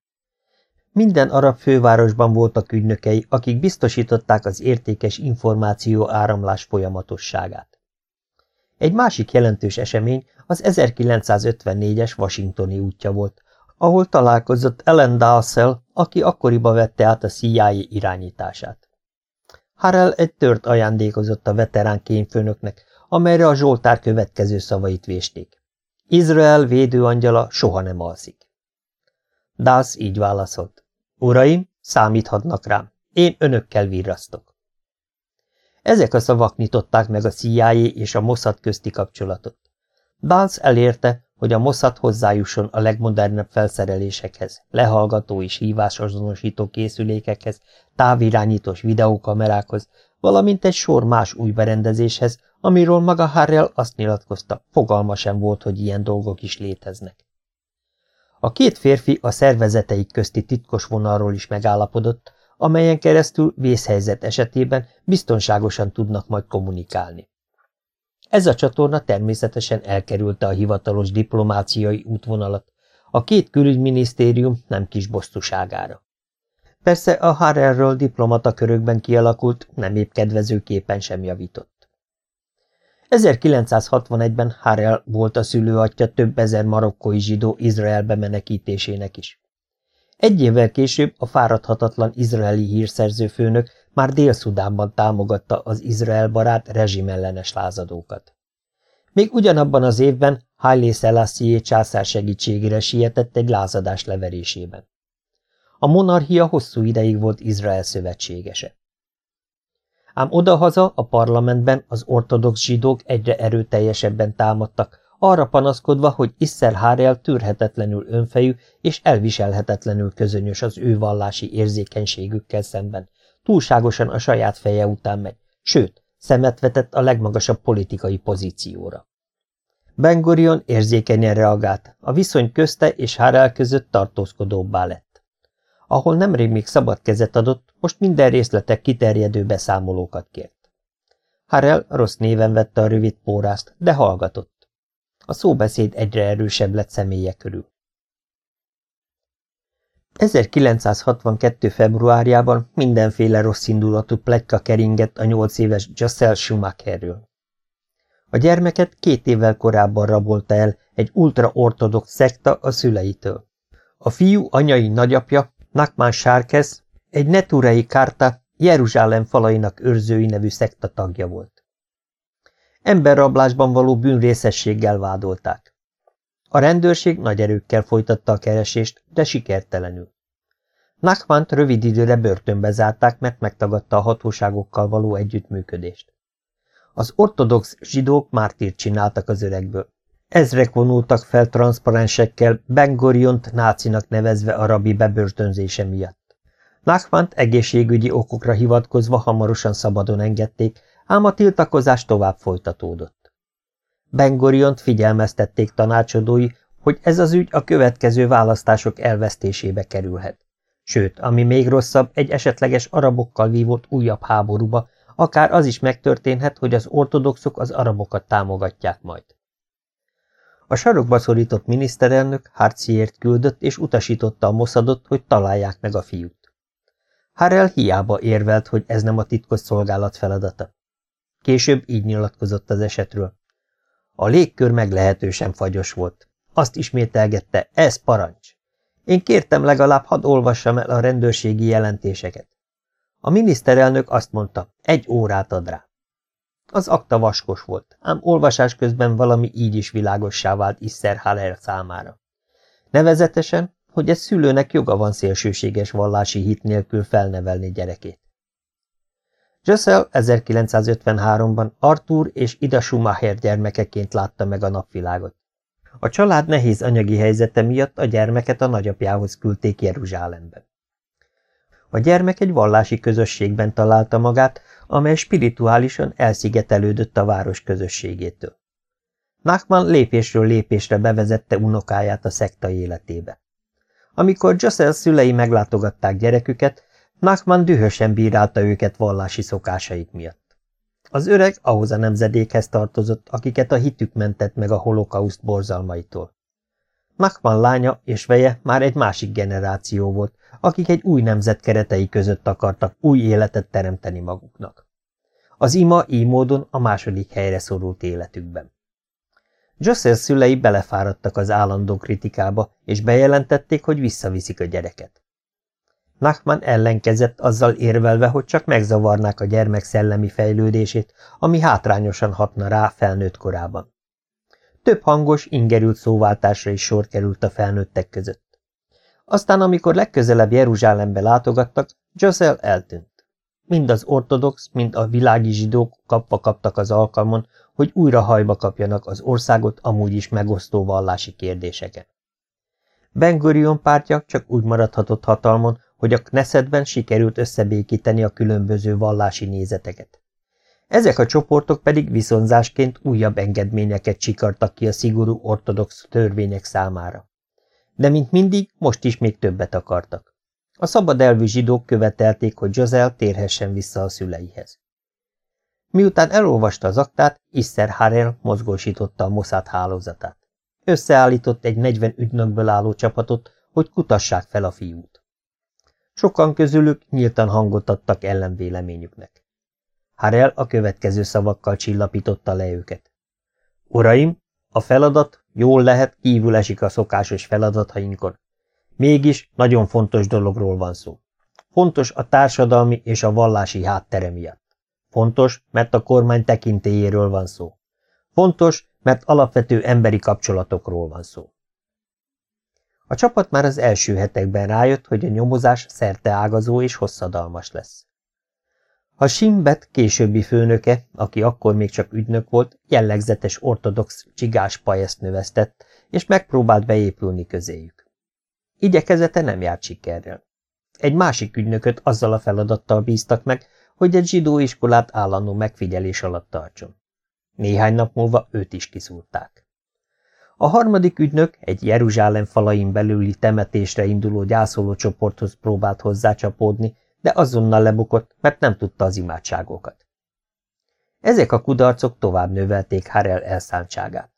Minden arab fővárosban voltak ügynökei, akik biztosították az értékes információ áramlás folyamatosságát. Egy másik jelentős esemény az 1954-es washingtoni útja volt, ahol találkozott Ellen Dalsell, aki akkoriba vette át a CIA irányítását. Harrell egy tört ajándékozott a veterán kényfőnöknek, amelyre a Zsoltár következő szavait vésték. Izrael védőangyala soha nem alszik. Dals így válaszolt. Uraim, számíthatnak rám. Én önökkel virrasztok. Ezek a szavak nyitották meg a CIA és a Mossad közti kapcsolatot. Dals elérte, hogy a Mossad hozzájusson a legmodernebb felszerelésekhez, lehallgató és hívásazonosító készülékekhez, távirányítós videókamerákhoz, valamint egy sor más új berendezéshez, amiről maga Harrell azt nyilatkozta, fogalma sem volt, hogy ilyen dolgok is léteznek. A két férfi a szervezeteik közti titkos vonalról is megállapodott, amelyen keresztül vészhelyzet esetében biztonságosan tudnak majd kommunikálni. Ez a csatorna természetesen elkerülte a hivatalos diplomáciai útvonalat, a két külügyminisztérium nem kis bosztuságára. Persze a Harrelről diplomata körökben kialakult, nem épp kedvező képen sem javított. 1961-ben Harel volt a szülőatja több ezer marokkói zsidó Izraelbe menekítésének is. Egy évvel később a fáradhatatlan izraeli hírszerző főnök már Dél-Szudánban támogatta az Izrael barát rezsimellenes lázadókat. Még ugyanabban az évben Haile Selassie császár segítségére sietett egy lázadás leverésében. A monarchia hosszú ideig volt Izrael szövetségese. Ám odahaza a parlamentben az ortodox zsidók egyre erőteljesebben támadtak, arra panaszkodva, hogy Isser Hárel tűrhetetlenül önfejű és elviselhetetlenül közönyös az ő vallási érzékenységükkel szemben, túlságosan a saját feje után megy, sőt, szemet vetett a legmagasabb politikai pozícióra. Ben Gurion érzékenyen reagált, a viszony közte és Hárel között tartózkodóbbá lett. Ahol nemrég még szabad kezet adott, most minden részletek kiterjedő beszámolókat kért. Harel rossz néven vette a rövid pórázt, de hallgatott. A szóbeszéd egyre erősebb lett személye körül. 1962. februárjában mindenféle rossz indulatú plekka keringett a nyolc éves Jassel Schumacherről. A gyermeket két évvel korábban rabolta el egy ultraortodox szekta a szüleitől. A fiú anyai nagyapja Nakman Sárkesz egy neturei kárta Jeruzsálem falainak őrzői nevű szekta tagja volt. Emberrablásban való bűnrészességgel vádolták. A rendőrség nagy erőkkel folytatta a keresést, de sikertelenül. Nachmant rövid időre börtönbe zárták, mert megtagadta a hatóságokkal való együttműködést. Az ortodox zsidók mártírt csináltak az öregből. Ezrek vonultak fel transzparensekkel, Ben Guriont nácinak nevezve a rabi bebörtönzése miatt. Nachmant egészségügyi okokra hivatkozva hamarosan szabadon engedték, ám a tiltakozás tovább folytatódott. Ben Guriont figyelmeztették tanácsadói, hogy ez az ügy a következő választások elvesztésébe kerülhet. Sőt, ami még rosszabb, egy esetleges arabokkal vívott újabb háborúba, akár az is megtörténhet, hogy az ortodoxok az arabokat támogatják majd. A sarokba szorított miniszterelnök Harciért küldött és utasította a moszadot, hogy találják meg a fiút. Harrell hiába érvelt, hogy ez nem a titkos szolgálat feladata. Később így nyilatkozott az esetről. A légkör meglehetősen fagyos volt. Azt ismételgette, ez parancs. Én kértem legalább hadd olvassam el a rendőrségi jelentéseket. A miniszterelnök azt mondta, egy órát ad rá. Az akta vaskos volt, ám olvasás közben valami így is világossá vált Iszer Haller számára. Nevezetesen, hogy egy szülőnek joga van szélsőséges vallási hit nélkül felnevelni gyerekét. Jössel 1953-ban Arthur és Ida Schumacher gyermekeként látta meg a napvilágot. A család nehéz anyagi helyzete miatt a gyermeket a nagyapjához küldték Jeruzsálembe. A gyermek egy vallási közösségben találta magát, amely spirituálisan elszigetelődött a város közösségétől. Nachman lépésről lépésre bevezette unokáját a szekta életébe. Amikor Jossel szülei meglátogatták gyereküket, Nachman dühösen bírálta őket vallási szokásaik miatt. Az öreg ahhoz a nemzedékhez tartozott, akiket a hitük mentett meg a holokauszt borzalmaitól. Nachman lánya és veje már egy másik generáció volt, akik egy új nemzet keretei között akartak új életet teremteni maguknak. Az ima így módon a második helyre szorult életükben. Jossel szülei belefáradtak az állandó kritikába, és bejelentették, hogy visszaviszik a gyereket. Nachman ellenkezett azzal érvelve, hogy csak megzavarnák a gyermek szellemi fejlődését, ami hátrányosan hatna rá felnőtt korában. Több hangos, ingerült szóváltásra is sor került a felnőttek között. Aztán, amikor legközelebb Jeruzsálembe látogattak, Josel eltűnt. Mind az ortodox, mind a világi zsidók kapva kaptak az alkalmon, hogy újra hajba kapjanak az országot amúgy is megosztó vallási kérdéseken. Ben Gurion pártja csak úgy maradhatott hatalmon, hogy a Knessetben sikerült összebékíteni a különböző vallási nézeteket. Ezek a csoportok pedig viszonzásként újabb engedményeket csikartak ki a szigorú ortodox törvények számára. De mint mindig, most is még többet akartak. A szabad elvű zsidók követelték, hogy Jozel térhessen vissza a szüleihez. Miután elolvasta az aktát, Isser Harel mozgósította a Mossad hálózatát. Összeállított egy 40 ügynökből álló csapatot, hogy kutassák fel a fiút. Sokan közülük nyíltan hangot adtak ellenvéleményüknek. Harel a következő szavakkal csillapította le őket. Uraim, a feladat jól lehet kívül esik a szokásos feladatainkon. Mégis nagyon fontos dologról van szó. Fontos a társadalmi és a vallási háttere miatt. Fontos, mert a kormány tekintélyéről van szó. Fontos, mert alapvető emberi kapcsolatokról van szó. A csapat már az első hetekben rájött, hogy a nyomozás szerteágazó és hosszadalmas lesz. A Simbet későbbi főnöke, aki akkor még csak ügynök volt, jellegzetes ortodox csigás pajeszt növesztett, és megpróbált beépülni közéjük. Igyekezete nem járt sikerrel. Egy másik ügynököt azzal a feladattal bíztak meg, hogy egy zsidó iskolát állandó megfigyelés alatt tartson. Néhány nap múlva őt is kiszúrták. A harmadik ügynök egy Jeruzsálem falain belüli temetésre induló gyászoló csoporthoz próbált hozzácsapódni, de azonnal lebukott, mert nem tudta az imádságokat. Ezek a kudarcok tovább növelték Harel elszántságát.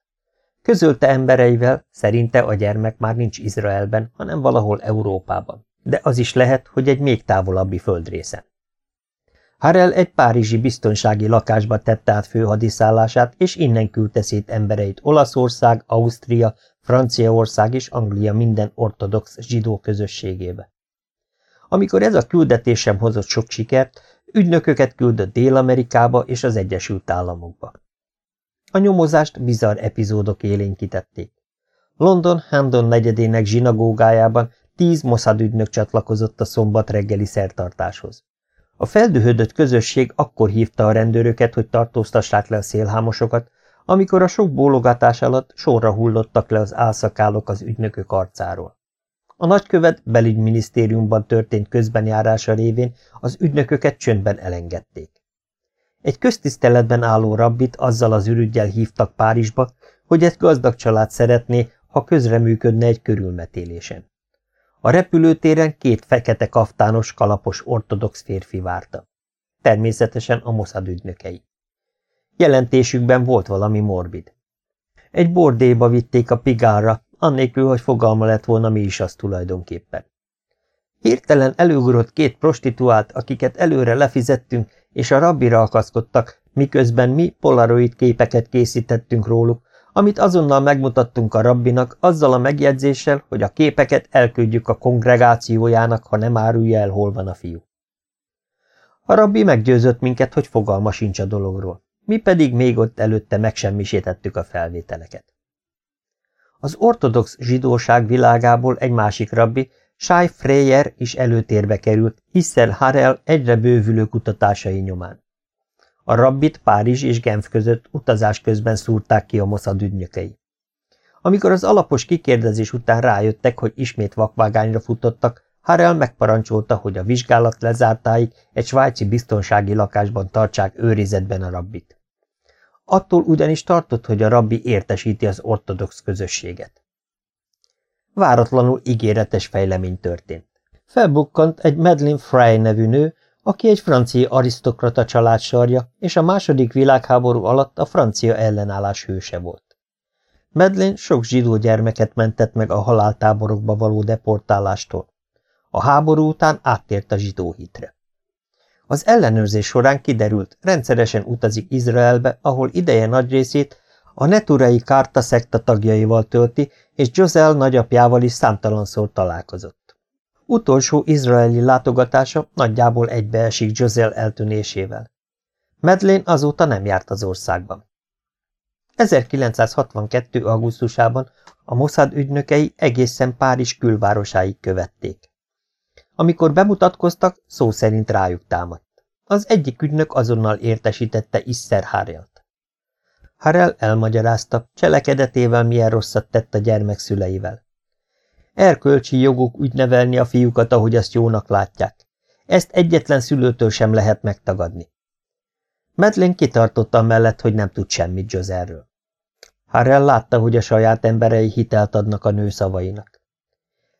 Közölte embereivel, szerinte a gyermek már nincs Izraelben, hanem valahol Európában, de az is lehet, hogy egy még távolabbi földrészen. Harel egy párizsi biztonsági lakásba tette át főhadiszállását, és innen küldte szét embereit Olaszország, Ausztria, Franciaország és Anglia minden ortodox zsidó közösségébe. Amikor ez a küldetés sem hozott sok sikert, ügynököket küldött Dél-Amerikába és az Egyesült Államokba. A nyomozást bizarr epizódok élénkítették. London Handon negyedének zsinagógájában tíz Mossad ügynök csatlakozott a szombat reggeli szertartáshoz. A feldühödött közösség akkor hívta a rendőröket, hogy tartóztassák le a szélhámosokat, amikor a sok bólogatás alatt sorra hullottak le az álszakálok az ügynökök arcáról. A nagykövet belügyminisztériumban történt közbenjárása révén az ügynököket csöndben elengedték. Egy köztiszteletben álló rabbit azzal az ürügyel hívtak Párizsba, hogy egy gazdag család szeretné, ha közreműködne egy körülmetélésen. A repülőtéren két fekete kaftános, kalapos ortodox férfi várta. Természetesen a Mossad ügynökei. Jelentésükben volt valami morbid. Egy bordéba vitték a pigárra, annélkül, hogy fogalma lett volna, mi is az tulajdonképpen. Hirtelen előugrott két prostituált, akiket előre lefizettünk, és a rabbira akaszkodtak, miközben mi polaroid képeket készítettünk róluk, amit azonnal megmutattunk a rabbinak, azzal a megjegyzéssel, hogy a képeket elküldjük a kongregációjának, ha nem árulja el, hol van a fiú. A rabbi meggyőzött minket, hogy fogalma sincs a dologról, mi pedig még ott előtte megsemmisítettük a felvételeket. Az ortodox zsidóság világából egy másik rabbi, Shai Freyer is előtérbe került, hiszen Harel egyre bővülő kutatásai nyomán. A rabbit Párizs és Genf között utazás közben szúrták ki a Mossad ügynökei. Amikor az alapos kikérdezés után rájöttek, hogy ismét vakvágányra futottak, Harel megparancsolta, hogy a vizsgálat lezártáig egy svájci biztonsági lakásban tartsák őrizetben a rabbit. Attól ugyanis tartott, hogy a rabbi értesíti az ortodox közösséget. Váratlanul ígéretes fejlemény történt. Felbukkant egy Madeline Fry nevű nő, aki egy francia arisztokrata család sarja, és a második világháború alatt a francia ellenállás hőse volt. Medlin sok zsidó gyermeket mentett meg a haláltáborokba való deportálástól. A háború után áttért a zsidó hitre. Az ellenőrzés során kiderült, rendszeresen utazik Izraelbe, ahol ideje nagy részét a neturei kárta szekta tagjaival tölti, és Josel nagyapjával is számtalanszor találkozott. Utolsó izraeli látogatása nagyjából egybeesik Josel eltűnésével. Medlén azóta nem járt az országban. 1962. augusztusában a Mossad ügynökei egészen Párizs külvárosáig követték. Amikor bemutatkoztak, szó szerint rájuk támadt. Az egyik ügynök azonnal értesítette Isser Harelt. Harel elmagyarázta, cselekedetével milyen rosszat tett a gyermek szüleivel. Erkölcsi joguk úgy a fiúkat, ahogy azt jónak látják. Ezt egyetlen szülőtől sem lehet megtagadni. Medlin kitartotta mellett, hogy nem tud semmit Joserről. Harrell látta, hogy a saját emberei hitelt adnak a nő szavainak.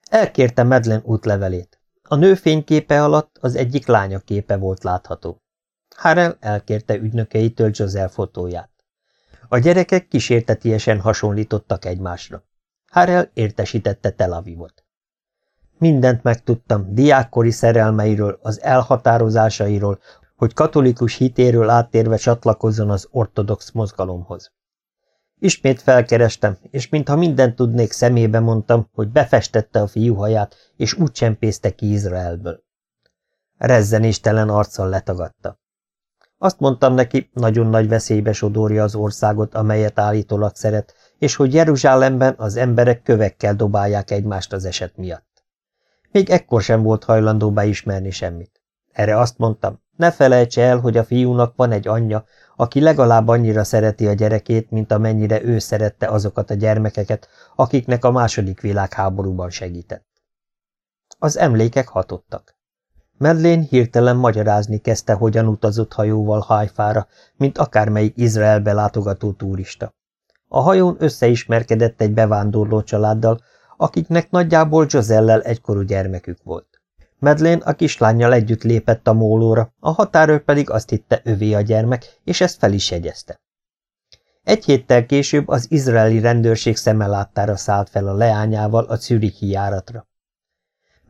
Elkérte Medlen útlevelét. A nő fényképe alatt az egyik lánya képe volt látható. Harrell elkérte ügynökeitől Joser fotóját. A gyerekek kísértetiesen hasonlítottak egymásra. Harrell értesítette Tel Avivot. Mindent megtudtam diákkori szerelmeiről, az elhatározásairól, hogy katolikus hitéről áttérve csatlakozzon az ortodox mozgalomhoz. Ismét felkerestem, és mintha mindent tudnék, szemébe mondtam, hogy befestette a fiú haját, és úgy csempészte ki Izraelből. Rezzenéstelen arccal letagadta. Azt mondtam neki, nagyon nagy veszélybe sodorja az országot, amelyet állítólag szeret, és hogy Jeruzsálemben az emberek kövekkel dobálják egymást az eset miatt. Még ekkor sem volt hajlandó beismerni semmit. Erre azt mondtam, ne felejtse el, hogy a fiúnak van egy anyja, aki legalább annyira szereti a gyerekét, mint amennyire ő szerette azokat a gyermekeket, akiknek a második világháborúban segített. Az emlékek hatottak. Medlén hirtelen magyarázni kezdte, hogyan utazott hajóval Hajfára, mint akármelyik Izraelbe látogató turista. A hajón összeismerkedett egy bevándorló családdal, akiknek nagyjából Josellel egykorú gyermekük volt. Medlén a kislányjal együtt lépett a mólóra, a határőr pedig azt hitte övé a gyermek, és ezt fel is jegyezte. Egy héttel később az izraeli rendőrség szeme láttára szállt fel a leányával a Zürichi járatra.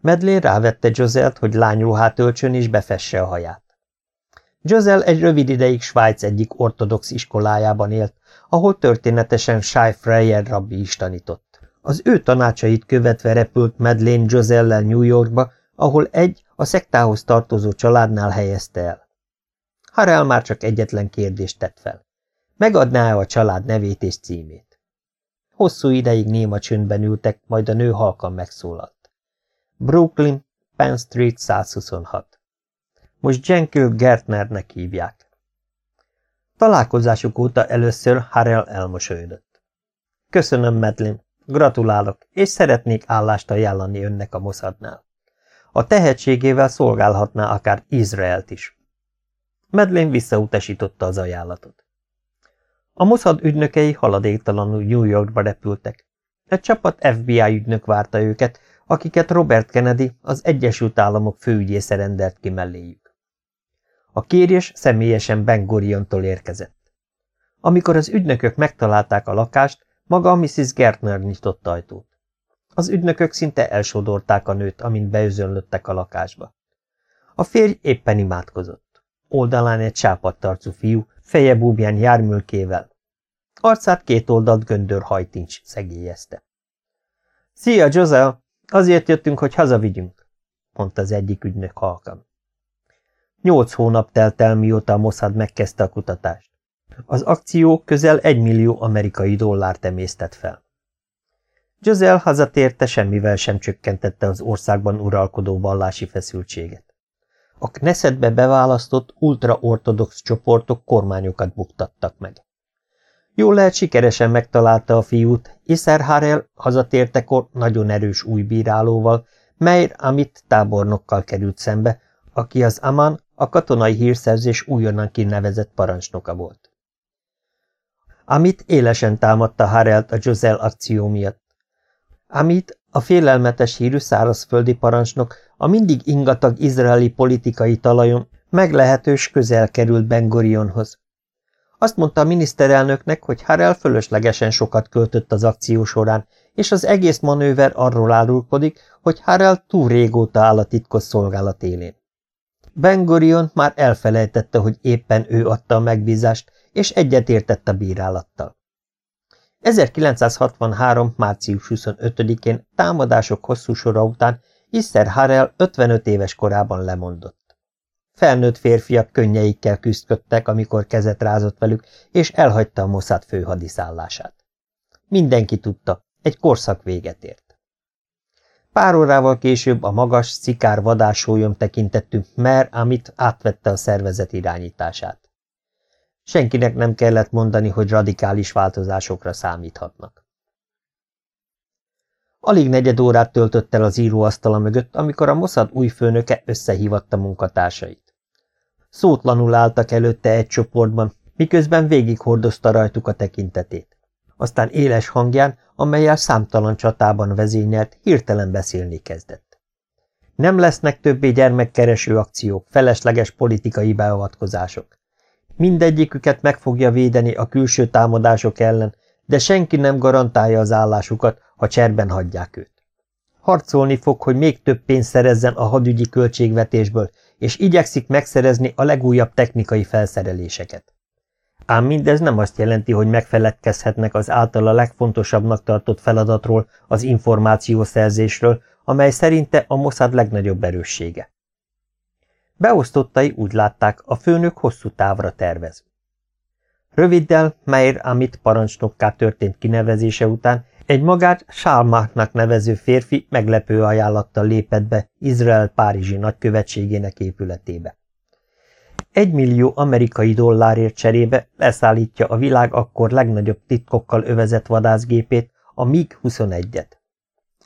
Medlén rávette Joselt, hogy lányruhát öltsön és befesse a haját. Josel egy rövid ideig Svájc egyik ortodox iskolájában élt, ahol történetesen Shai Freyer rabbi is tanított. Az ő tanácsait követve repült Madeleine Josellel New Yorkba, ahol egy a szektához tartozó családnál helyezte el. Harel már csak egyetlen kérdést tett fel. Megadná-e a család nevét és címét? Hosszú ideig néma csöndben ültek, majd a nő halkan megszólalt. Brooklyn, Penn Street 126. most Jenkil Gertnernek hívják. Találkozásuk óta először Harrell elmosolyodott. Köszönöm, Medlin, gratulálok, és szeretnék állást ajánlani önnek a Mossadnál. A tehetségével szolgálhatná akár Izraelt is. Medlin visszautasította az ajánlatot. A Mossad ügynökei haladéktalanul New Yorkba repültek. Egy csapat FBI ügynök várta őket, akiket Robert Kennedy, az Egyesült Államok főügyésze rendelt ki melléjük. A kérés személyesen Ben Guriontól érkezett. Amikor az ügynökök megtalálták a lakást, maga Mrs. Gertner nyitott ajtót. Az ügynökök szinte elsodorták a nőt, amint beözönlöttek a lakásba. A férj éppen imádkozott. Oldalán egy sápadtarcú fiú, feje búbján jármülkével. Arcát két oldalt göndör hajtincs szegélyezte. – Szia, Josel! Azért jöttünk, hogy hazavigyünk, mondta az egyik ügynök halkan. Nyolc hónap telt el, mióta a Mossad megkezdte a kutatást. Az akció közel egy millió amerikai dollárt emésztett fel. Giselle hazatérte semmivel sem csökkentette az országban uralkodó vallási feszültséget. A Knessetbe beválasztott ultraortodox csoportok kormányokat buktattak meg. Jól lehet sikeresen megtalálta a fiút, Iszer Harel hazatértekor nagyon erős új bírálóval, mely Amit tábornokkal került szembe, aki az Aman, a katonai hírszerzés újonnan kinevezett parancsnoka volt. Amit élesen támadta Harelt a Giselle akció miatt. Amit, a félelmetes hírű szárazföldi parancsnok, a mindig ingatag izraeli politikai talajon meglehetős közel került Ben Gorionhoz, azt mondta a miniszterelnöknek, hogy Harel fölöslegesen sokat költött az akció során, és az egész manőver arról árulkodik, hogy Harel túl régóta áll a titkos szolgálat élén. Ben Gurion már elfelejtette, hogy éppen ő adta a megbízást, és egyetértett a bírálattal. 1963. március 25-én támadások hosszú sora után Iszer Harel 55 éves korában lemondott. Felnőtt férfiak könnyeikkel küzdködtek, amikor kezet rázott velük, és elhagyta a Mossad főhadiszállását. Mindenki tudta, egy korszak véget ért. Pár órával később a magas, szikár vadásólyom tekintettű Mer, amit átvette a szervezet irányítását. Senkinek nem kellett mondani, hogy radikális változásokra számíthatnak. Alig negyed órát töltött el az íróasztala mögött, amikor a Mossad új főnöke összehívatta munkatársait. Szótlanul álltak előtte egy csoportban, miközben végighordozta rajtuk a tekintetét. Aztán éles hangján, amelyel számtalan csatában vezényelt, hirtelen beszélni kezdett. Nem lesznek többé gyermekkereső akciók, felesleges politikai beavatkozások. Mindegyiküket meg fogja védeni a külső támadások ellen, de senki nem garantálja az állásukat, ha cserben hagyják őt. Harcolni fog, hogy még több pénzt szerezzen a hadügyi költségvetésből, és igyekszik megszerezni a legújabb technikai felszereléseket. Ám mindez nem azt jelenti, hogy megfeledkezhetnek az általa legfontosabbnak tartott feladatról, az információszerzésről, amely szerinte a Mossad legnagyobb erőssége. Beosztottai úgy látták, a főnök hosszú távra tervez. Röviddel Meir Amit parancsnokká történt kinevezése után egy magát Sálmáknak nevező férfi meglepő ajánlattal lépett be Izrael Párizsi nagykövetségének épületébe. Egy millió amerikai dollárért cserébe leszállítja a világ akkor legnagyobb titkokkal övezett vadászgépét, a MiG-21-et.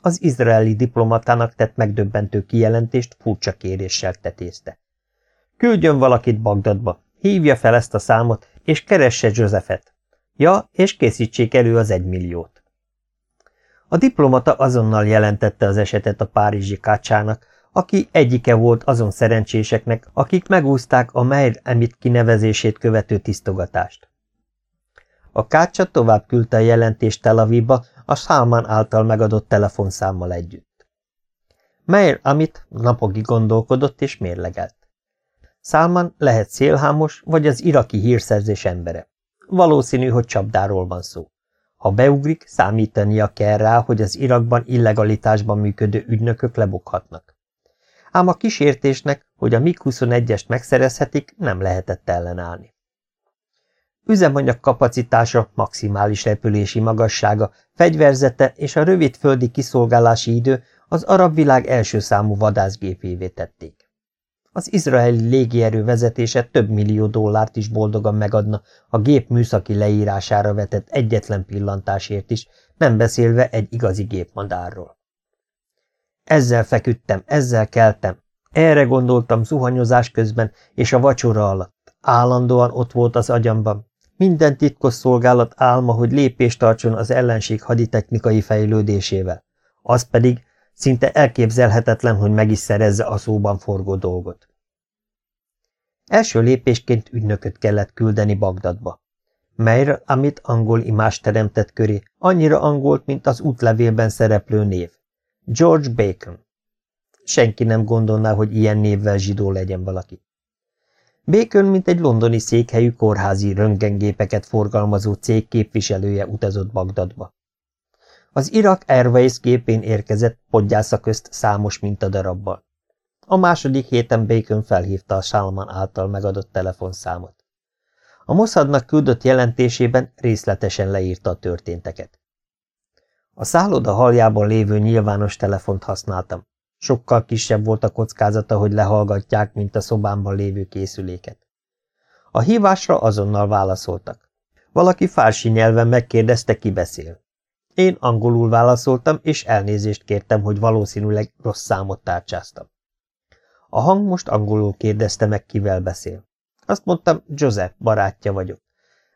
Az izraeli diplomatának tett megdöbbentő kijelentést furcsa kéréssel tetézte. Küldjön valakit Bagdadba, hívja fel ezt a számot, és keresse Josephet. Ja, és készítsék elő az egymilliót. A diplomata azonnal jelentette az esetet a párizsi kácsának, aki egyike volt azon szerencséseknek, akik megúzták a Meir Emit kinevezését követő tisztogatást. A kácsa tovább küldte a jelentést Tel Avivba a Salman által megadott telefonszámmal együtt. Meir Amit napokig gondolkodott és mérlegelt. Salman lehet szélhámos, vagy az iraki hírszerzés embere. Valószínű, hogy csapdáról van szó. Ha beugrik, számítania kell rá, hogy az Irakban illegalitásban működő ügynökök lebukhatnak. Ám a kísértésnek, hogy a MiG-21-est megszerezhetik, nem lehetett ellenállni. Üzemanyag kapacitása, maximális repülési magassága, fegyverzete és a rövid földi kiszolgálási idő az arab világ első számú vadászgépévé tették. Az izraeli légierő vezetése több millió dollárt is boldogan megadna a gép műszaki leírására vetett egyetlen pillantásért is, nem beszélve egy igazi gépmadárról. Ezzel feküdtem, ezzel keltem. Erre gondoltam zuhanyozás közben és a vacsora alatt. Állandóan ott volt az agyamban. Minden titkos szolgálat álma, hogy lépést tartson az ellenség haditechnikai fejlődésével. Az pedig szinte elképzelhetetlen, hogy meg is szerezze a szóban forgó dolgot. Első lépésként ügynököt kellett küldeni Bagdadba. Melyre, amit angol imás teremtett köré, annyira angolt, mint az útlevélben szereplő név. George Bacon. Senki nem gondolná, hogy ilyen névvel zsidó legyen valaki. Bacon, mint egy londoni székhelyű kórházi röntgengépeket forgalmazó cég képviselője utazott Bagdadba. Az Irak Airways gépén érkezett podgyásza közt számos mintadarabbal. A második héten Bacon felhívta a Salman által megadott telefonszámot. A Mossadnak küldött jelentésében részletesen leírta a történteket. A szálloda haljában lévő nyilvános telefont használtam. Sokkal kisebb volt a kockázata, hogy lehallgatják, mint a szobámban lévő készüléket. A hívásra azonnal válaszoltak. Valaki fársi nyelven megkérdezte, ki beszél. Én angolul válaszoltam, és elnézést kértem, hogy valószínűleg rossz számot tárcsáztam. A hang most angolul kérdezte meg, kivel beszél. Azt mondtam, Joseph, barátja vagyok.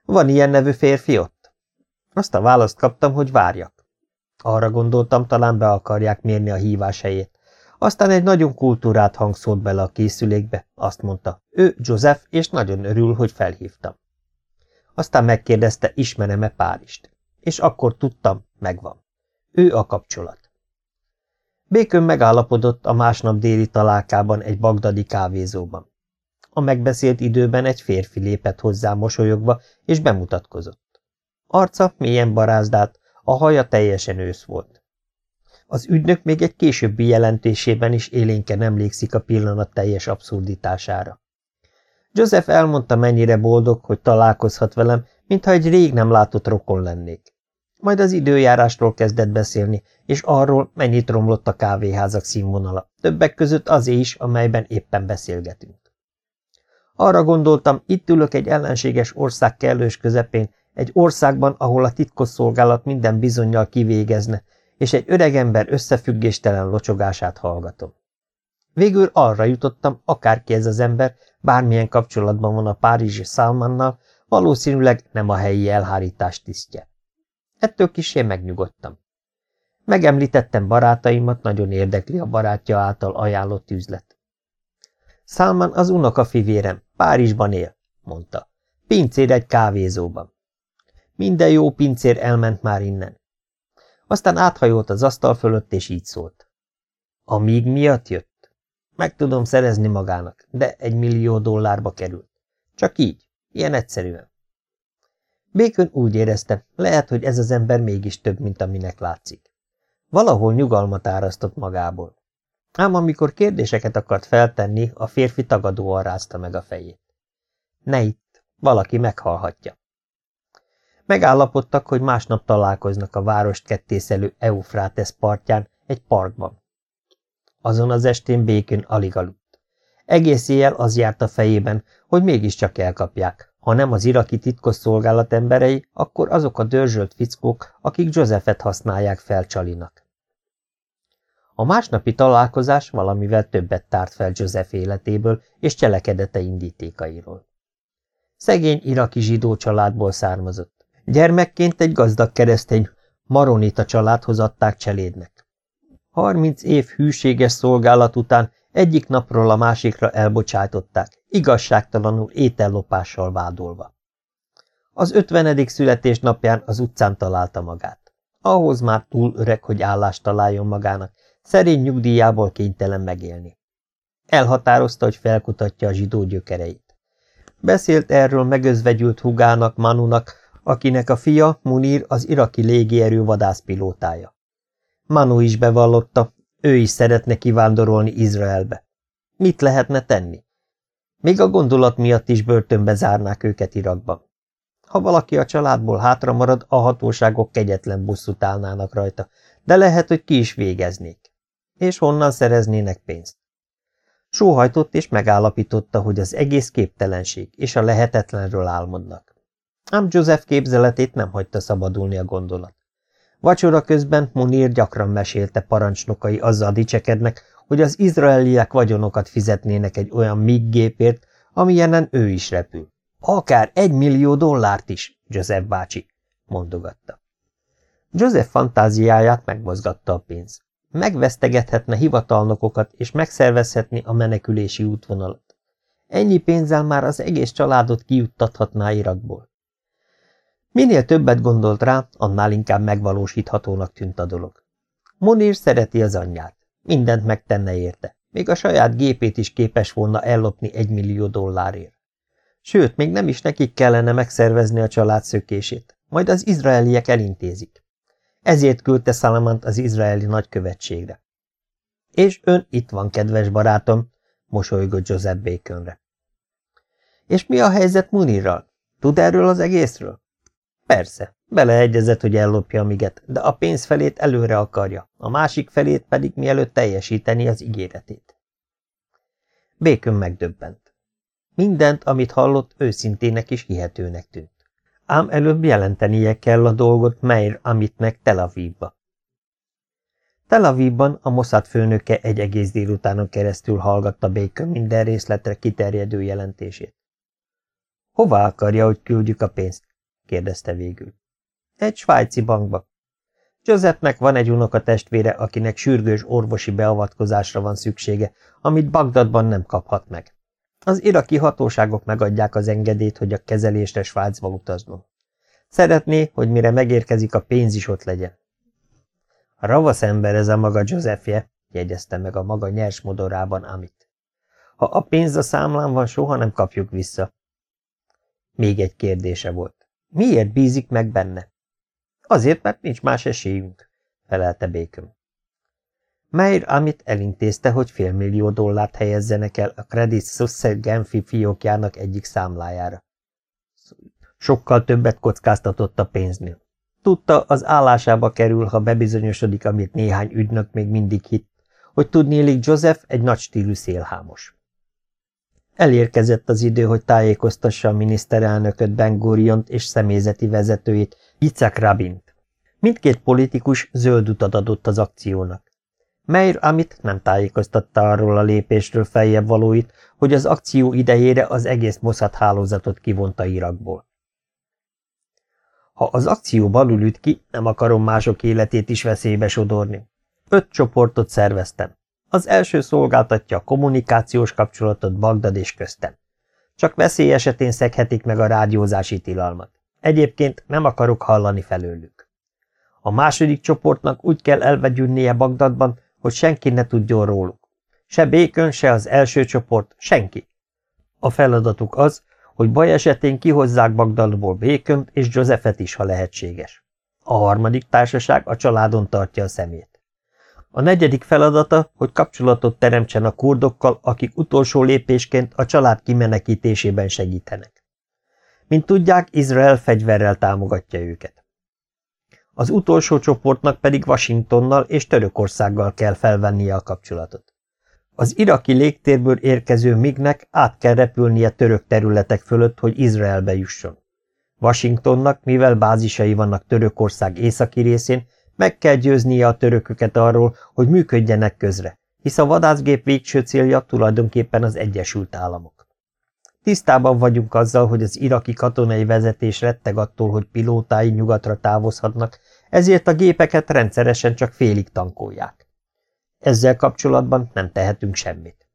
Van ilyen nevű férfi ott? Azt a választ kaptam, hogy várjak. Arra gondoltam, talán be akarják mérni a hívás helyét. Aztán egy nagyon kultúrát hang szólt bele a készülékbe, azt mondta, ő Joseph, és nagyon örül, hogy felhívtam. Aztán megkérdezte, ismerem-e Párist. És akkor tudtam, megvan. Ő a kapcsolat. Békön megállapodott a másnap déli találkában egy bagdadi kávézóban. A megbeszélt időben egy férfi lépett hozzá mosolyogva, és bemutatkozott. Arca mélyen barázdált, a haja teljesen ősz volt. Az ügynök még egy későbbi jelentésében is élénken emlékszik a pillanat teljes abszurditására. Joseph elmondta, mennyire boldog, hogy találkozhat velem, mintha egy rég nem látott rokon lennék. Majd az időjárásról kezdett beszélni, és arról, mennyit romlott a kávéházak színvonala, többek között az is, amelyben éppen beszélgetünk. Arra gondoltam, itt ülök egy ellenséges ország kellős közepén, egy országban, ahol a titkosszolgálat minden bizonyal kivégezne, és egy öregember összefüggéstelen locsogását hallgatom. Végül arra jutottam, akárki ez az ember, bármilyen kapcsolatban van a párizsi Salmannal, valószínűleg nem a helyi elhárítás tisztje. Ettől kisé megnyugodtam. Megemlítettem barátaimat, nagyon érdekli a barátja által ajánlott üzlet. Salman az unoka fivérem, Párizsban él, mondta. Pincér egy kávézóban. Minden jó pincér elment már innen. Aztán áthajolt az asztal fölött, és így szólt. A míg miatt jött? Meg tudom szerezni magának, de egy millió dollárba került. Csak így, ilyen egyszerűen. Bacon úgy érezte, lehet, hogy ez az ember mégis több, mint aminek látszik. Valahol nyugalmat árasztott magából. Ám amikor kérdéseket akart feltenni, a férfi tagadóan rázta meg a fejét. Ne itt, valaki meghallhatja. Megállapodtak, hogy másnap találkoznak a várost kettészelő Eufrates partján, egy parkban. Azon az estén Bacon alig aludt. Egész éjjel az járt a fejében, hogy mégiscsak elkapják, ha nem az iraki titkosszolgálat emberei, akkor azok a dörzsölt fickók, akik Josephet használják fel Csalinak. A másnapi találkozás valamivel többet tárt fel Joseph életéből és cselekedete indítékairól. Szegény iraki zsidó családból származott. Gyermekként egy gazdag keresztény maronita családhoz adták cselédnek. Harminc év hűséges szolgálat után egyik napról a másikra elbocsájtották, igazságtalanul étellopással vádolva. Az ötvenedik születésnapján az utcán találta magát. Ahhoz már túl öreg, hogy állást találjon magának, szerény nyugdíjából kénytelen megélni. Elhatározta, hogy felkutatja a zsidó gyökereit. Beszélt erről megözvegyült hugának, Manunak, akinek a fia, Munir, az iraki légierő vadászpilótája. Manu is bevallotta, ő is szeretne kivándorolni Izraelbe. Mit lehetne tenni? Még a gondolat miatt is börtönbe zárnák őket Irakba. Ha valaki a családból hátra marad, a hatóságok kegyetlen bosszút állnának rajta, de lehet, hogy ki is végeznék. És honnan szereznének pénzt? Sóhajtott és megállapította, hogy az egész képtelenség és a lehetetlenről álmodnak. Ám Joseph képzeletét nem hagyta szabadulni a gondolat. Vacsora közben Munir gyakran mesélte parancsnokai azzal dicsekednek, hogy az izraeliek vagyonokat fizetnének egy olyan MiG gépért, amilyenen ő is repül. Akár egy millió dollárt is, Joseph bácsi, mondogatta. Joseph fantáziáját megmozgatta a pénz. Megvesztegethetne hivatalnokokat, és megszervezhetni a menekülési útvonalat. Ennyi pénzzel már az egész családot kijuttathatná Irakból. Minél többet gondolt rá, annál inkább megvalósíthatónak tűnt a dolog. Monir szereti az anyját. Mindent megtenne érte. Még a saját gépét is képes volna ellopni egy millió dollárért. Sőt, még nem is nekik kellene megszervezni a család szökését, majd az izraeliek elintézik. Ezért küldte Salamant az izraeli nagykövetségre. És ön itt van, kedves barátom, mosolygott Joseph Baconre. És mi a helyzet Munirral? Tud erről az egészről? Persze, beleegyezett, hogy ellopja a miget, de a pénz felét előre akarja, a másik felét pedig mielőtt teljesíteni az ígéretét. Békön megdöbbent. Mindent, amit hallott, őszintének és hihetőnek tűnt. Ám előbb jelentenie kell a dolgot Meir Amitnek Tel Avivba. Tel Avivban a Mossad főnöke egy egész délutánon keresztül hallgatta Bacon minden részletre kiterjedő jelentését. Hova akarja, hogy küldjük a pénzt? Kérdezte végül. Egy svájci bankba. Josephnek van egy unoka testvére, akinek sürgős orvosi beavatkozásra van szüksége, amit Bagdadban nem kaphat meg. Az iraki hatóságok megadják az engedélyt, hogy a kezelésre Svájcba utaznom. Szeretné, hogy mire megérkezik a pénz is ott legyen. A ravasz ember ez a maga Josephje, jegyezte meg a maga nyers modorában Amit. Ha a pénz a számlán van, soha nem kapjuk vissza. Még egy kérdése volt. Miért bízik meg benne? Azért, mert nincs más esélyünk, felelte Bacon. Meir Amit elintézte, hogy félmillió dollárt helyezzenek el a Credit Suisse Genfi fiókjának egyik számlájára. Sokkal többet kockáztatott a pénznél. Tudta, az állásába kerül, ha bebizonyosodik, amit néhány ügynök még mindig hitt, hogy tudnélik Joseph egy nagy stílű szélhámos. Elérkezett az idő, hogy tájékoztassa a miniszterelnököt Ben Guriont és személyzeti vezetőjét, Yitzhak Rabint. Mindkét politikus zöld utat adott az akciónak. Meir Amit nem tájékoztatta arról a lépésről feljebb valóit, hogy az akció idejére az egész Mossad hálózatot kivonta Irakból. Ha az akció balul üt ki, nem akarom mások életét is veszélybe sodorni. Öt csoportot szerveztem. Az első szolgáltatja a kommunikációs kapcsolatot Bagdad és köztem. Csak veszély esetén szeghetik meg a rádiózási tilalmat. Egyébként nem akarok hallani felőlük. A második csoportnak úgy kell elvegyülnie Bagdadban, hogy senki ne tudjon róluk. Se Békön, se az első csoport, senki. A feladatuk az, hogy baj esetén kihozzák Bagdadból Békönt és Josephet is, ha lehetséges. A harmadik társaság a családon tartja a szemét. A negyedik feladata, hogy kapcsolatot teremtsen a kurdokkal, akik utolsó lépésként a család kimenekítésében segítenek. Mint tudják, Izrael fegyverrel támogatja őket. Az utolsó csoportnak pedig Washingtonnal és Törökországgal kell felvennie a kapcsolatot. Az iraki légtérből érkező mignek át kell repülnie török területek fölött, hogy Izraelbe jusson. Washingtonnak, mivel bázisai vannak Törökország északi részén, meg kell győznie a törököket arról, hogy működjenek közre, hisz a vadászgép végső célja tulajdonképpen az Egyesült Államok. Tisztában vagyunk azzal, hogy az iraki katonai vezetés retteg attól, hogy pilótái nyugatra távozhatnak, ezért a gépeket rendszeresen csak félig tankolják. Ezzel kapcsolatban nem tehetünk semmit.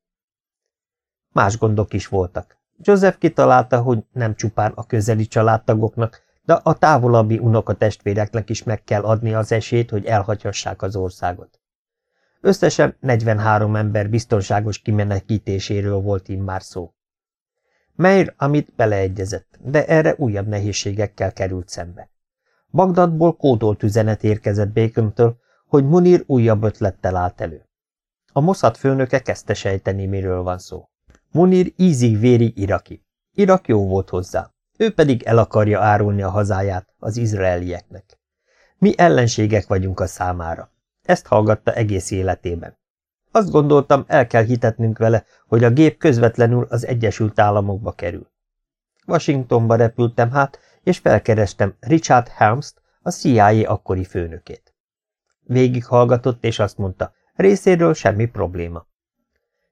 Más gondok is voltak. Joseph kitalálta, hogy nem csupán a közeli családtagoknak, de a távolabbi unokatestvéreknek is meg kell adni az esélyt, hogy elhagyhassák az országot. Összesen 43 ember biztonságos kimenekítéséről volt immár szó. Meir, amit beleegyezett, de erre újabb nehézségekkel került szembe. Bagdadból kódolt üzenet érkezett Bacontől, hogy Munir újabb ötlettel állt elő. A Mossad főnöke kezdte sejteni, miről van szó. Munir ízig-véri iraki. Irak jó volt hozzá, ő pedig el akarja árulni a hazáját az izraelieknek. Mi ellenségek vagyunk a számára. Ezt hallgatta egész életében. Azt gondoltam, el kell hitetnünk vele, hogy a gép közvetlenül az Egyesült Államokba kerül. Washingtonba repültem hát, és felkerestem Richard Helmst, a CIA akkori főnökét. Végighallgatott, és azt mondta, részéről semmi probléma.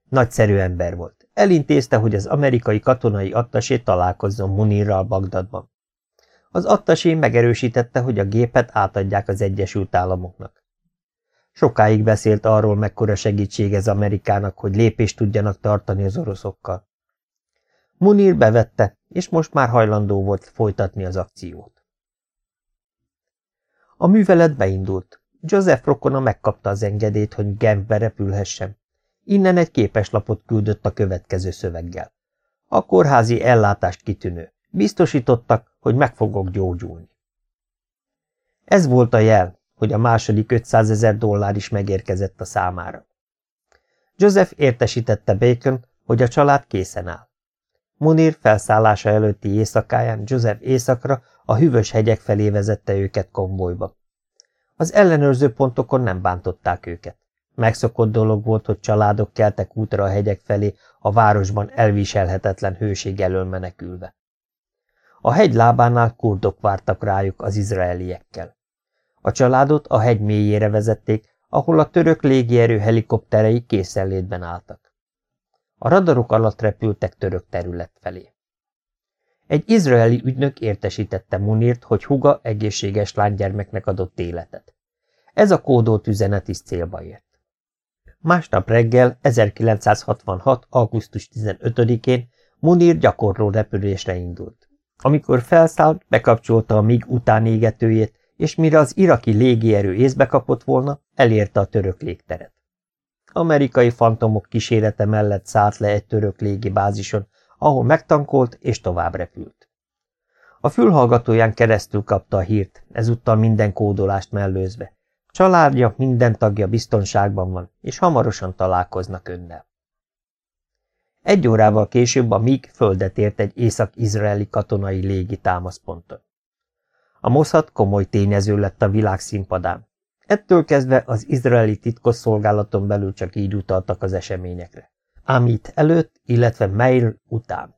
Nagyszerű ember volt. Elintézte, hogy az amerikai katonai attasé találkozzon Munirral Bagdadban. Az attasé megerősítette, hogy a gépet átadják az Egyesült Államoknak. Sokáig beszélt arról, mekkora segítség ez Amerikának, hogy lépést tudjanak tartani az oroszokkal. Munir bevette, és most már hajlandó volt folytatni az akciót. A művelet beindult. Joseph Rokona megkapta az engedélyt, hogy Genfbe repülhessen. Innen egy képeslapot küldött a következő szöveggel. A kórházi ellátást kitűnő. Biztosítottak, hogy meg fogok gyógyulni. Ez volt a jel, hogy a második 500 ezer dollár is megérkezett a számára. Joseph értesítette Bacon, hogy a család készen áll. Munir felszállása előtti éjszakáján Joseph éjszakra a hűvös hegyek felé vezette őket konvojba. Az ellenőrző pontokon nem bántották őket. Megszokott dolog volt, hogy családok keltek útra a hegyek felé, a városban elviselhetetlen hőség elől menekülve. A hegy lábánál kurdok vártak rájuk az izraeliekkel. A családot a hegy mélyére vezették, ahol a török légierő helikopterei készenlétben álltak. A radarok alatt repültek török terület felé. Egy izraeli ügynök értesítette Munirt, hogy huga egészséges lánygyermeknek adott életet. Ez a kódolt üzenet is célba ért. Másnap reggel, 1966. augusztus 15-én Munir gyakorló repülésre indult. Amikor felszállt, bekapcsolta a MiG utánégetőjét, és mire az iraki légierő észbe kapott volna, elérte a török légteret. Amerikai fantomok kísérete mellett szállt le egy török légibázison, ahol megtankolt és tovább repült. A fülhallgatóján keresztül kapta a hírt, ezúttal minden kódolást mellőzve. Családja, minden tagja biztonságban van, és hamarosan találkoznak önnel. Egy órával később a MiG földet ért egy észak-izraeli katonai légi támaszponton. A Mossad komoly tényező lett a világ színpadán. Ettől kezdve az izraeli titkosszolgálaton belül csak így utaltak az eseményekre. Amit előtt, illetve Meir után.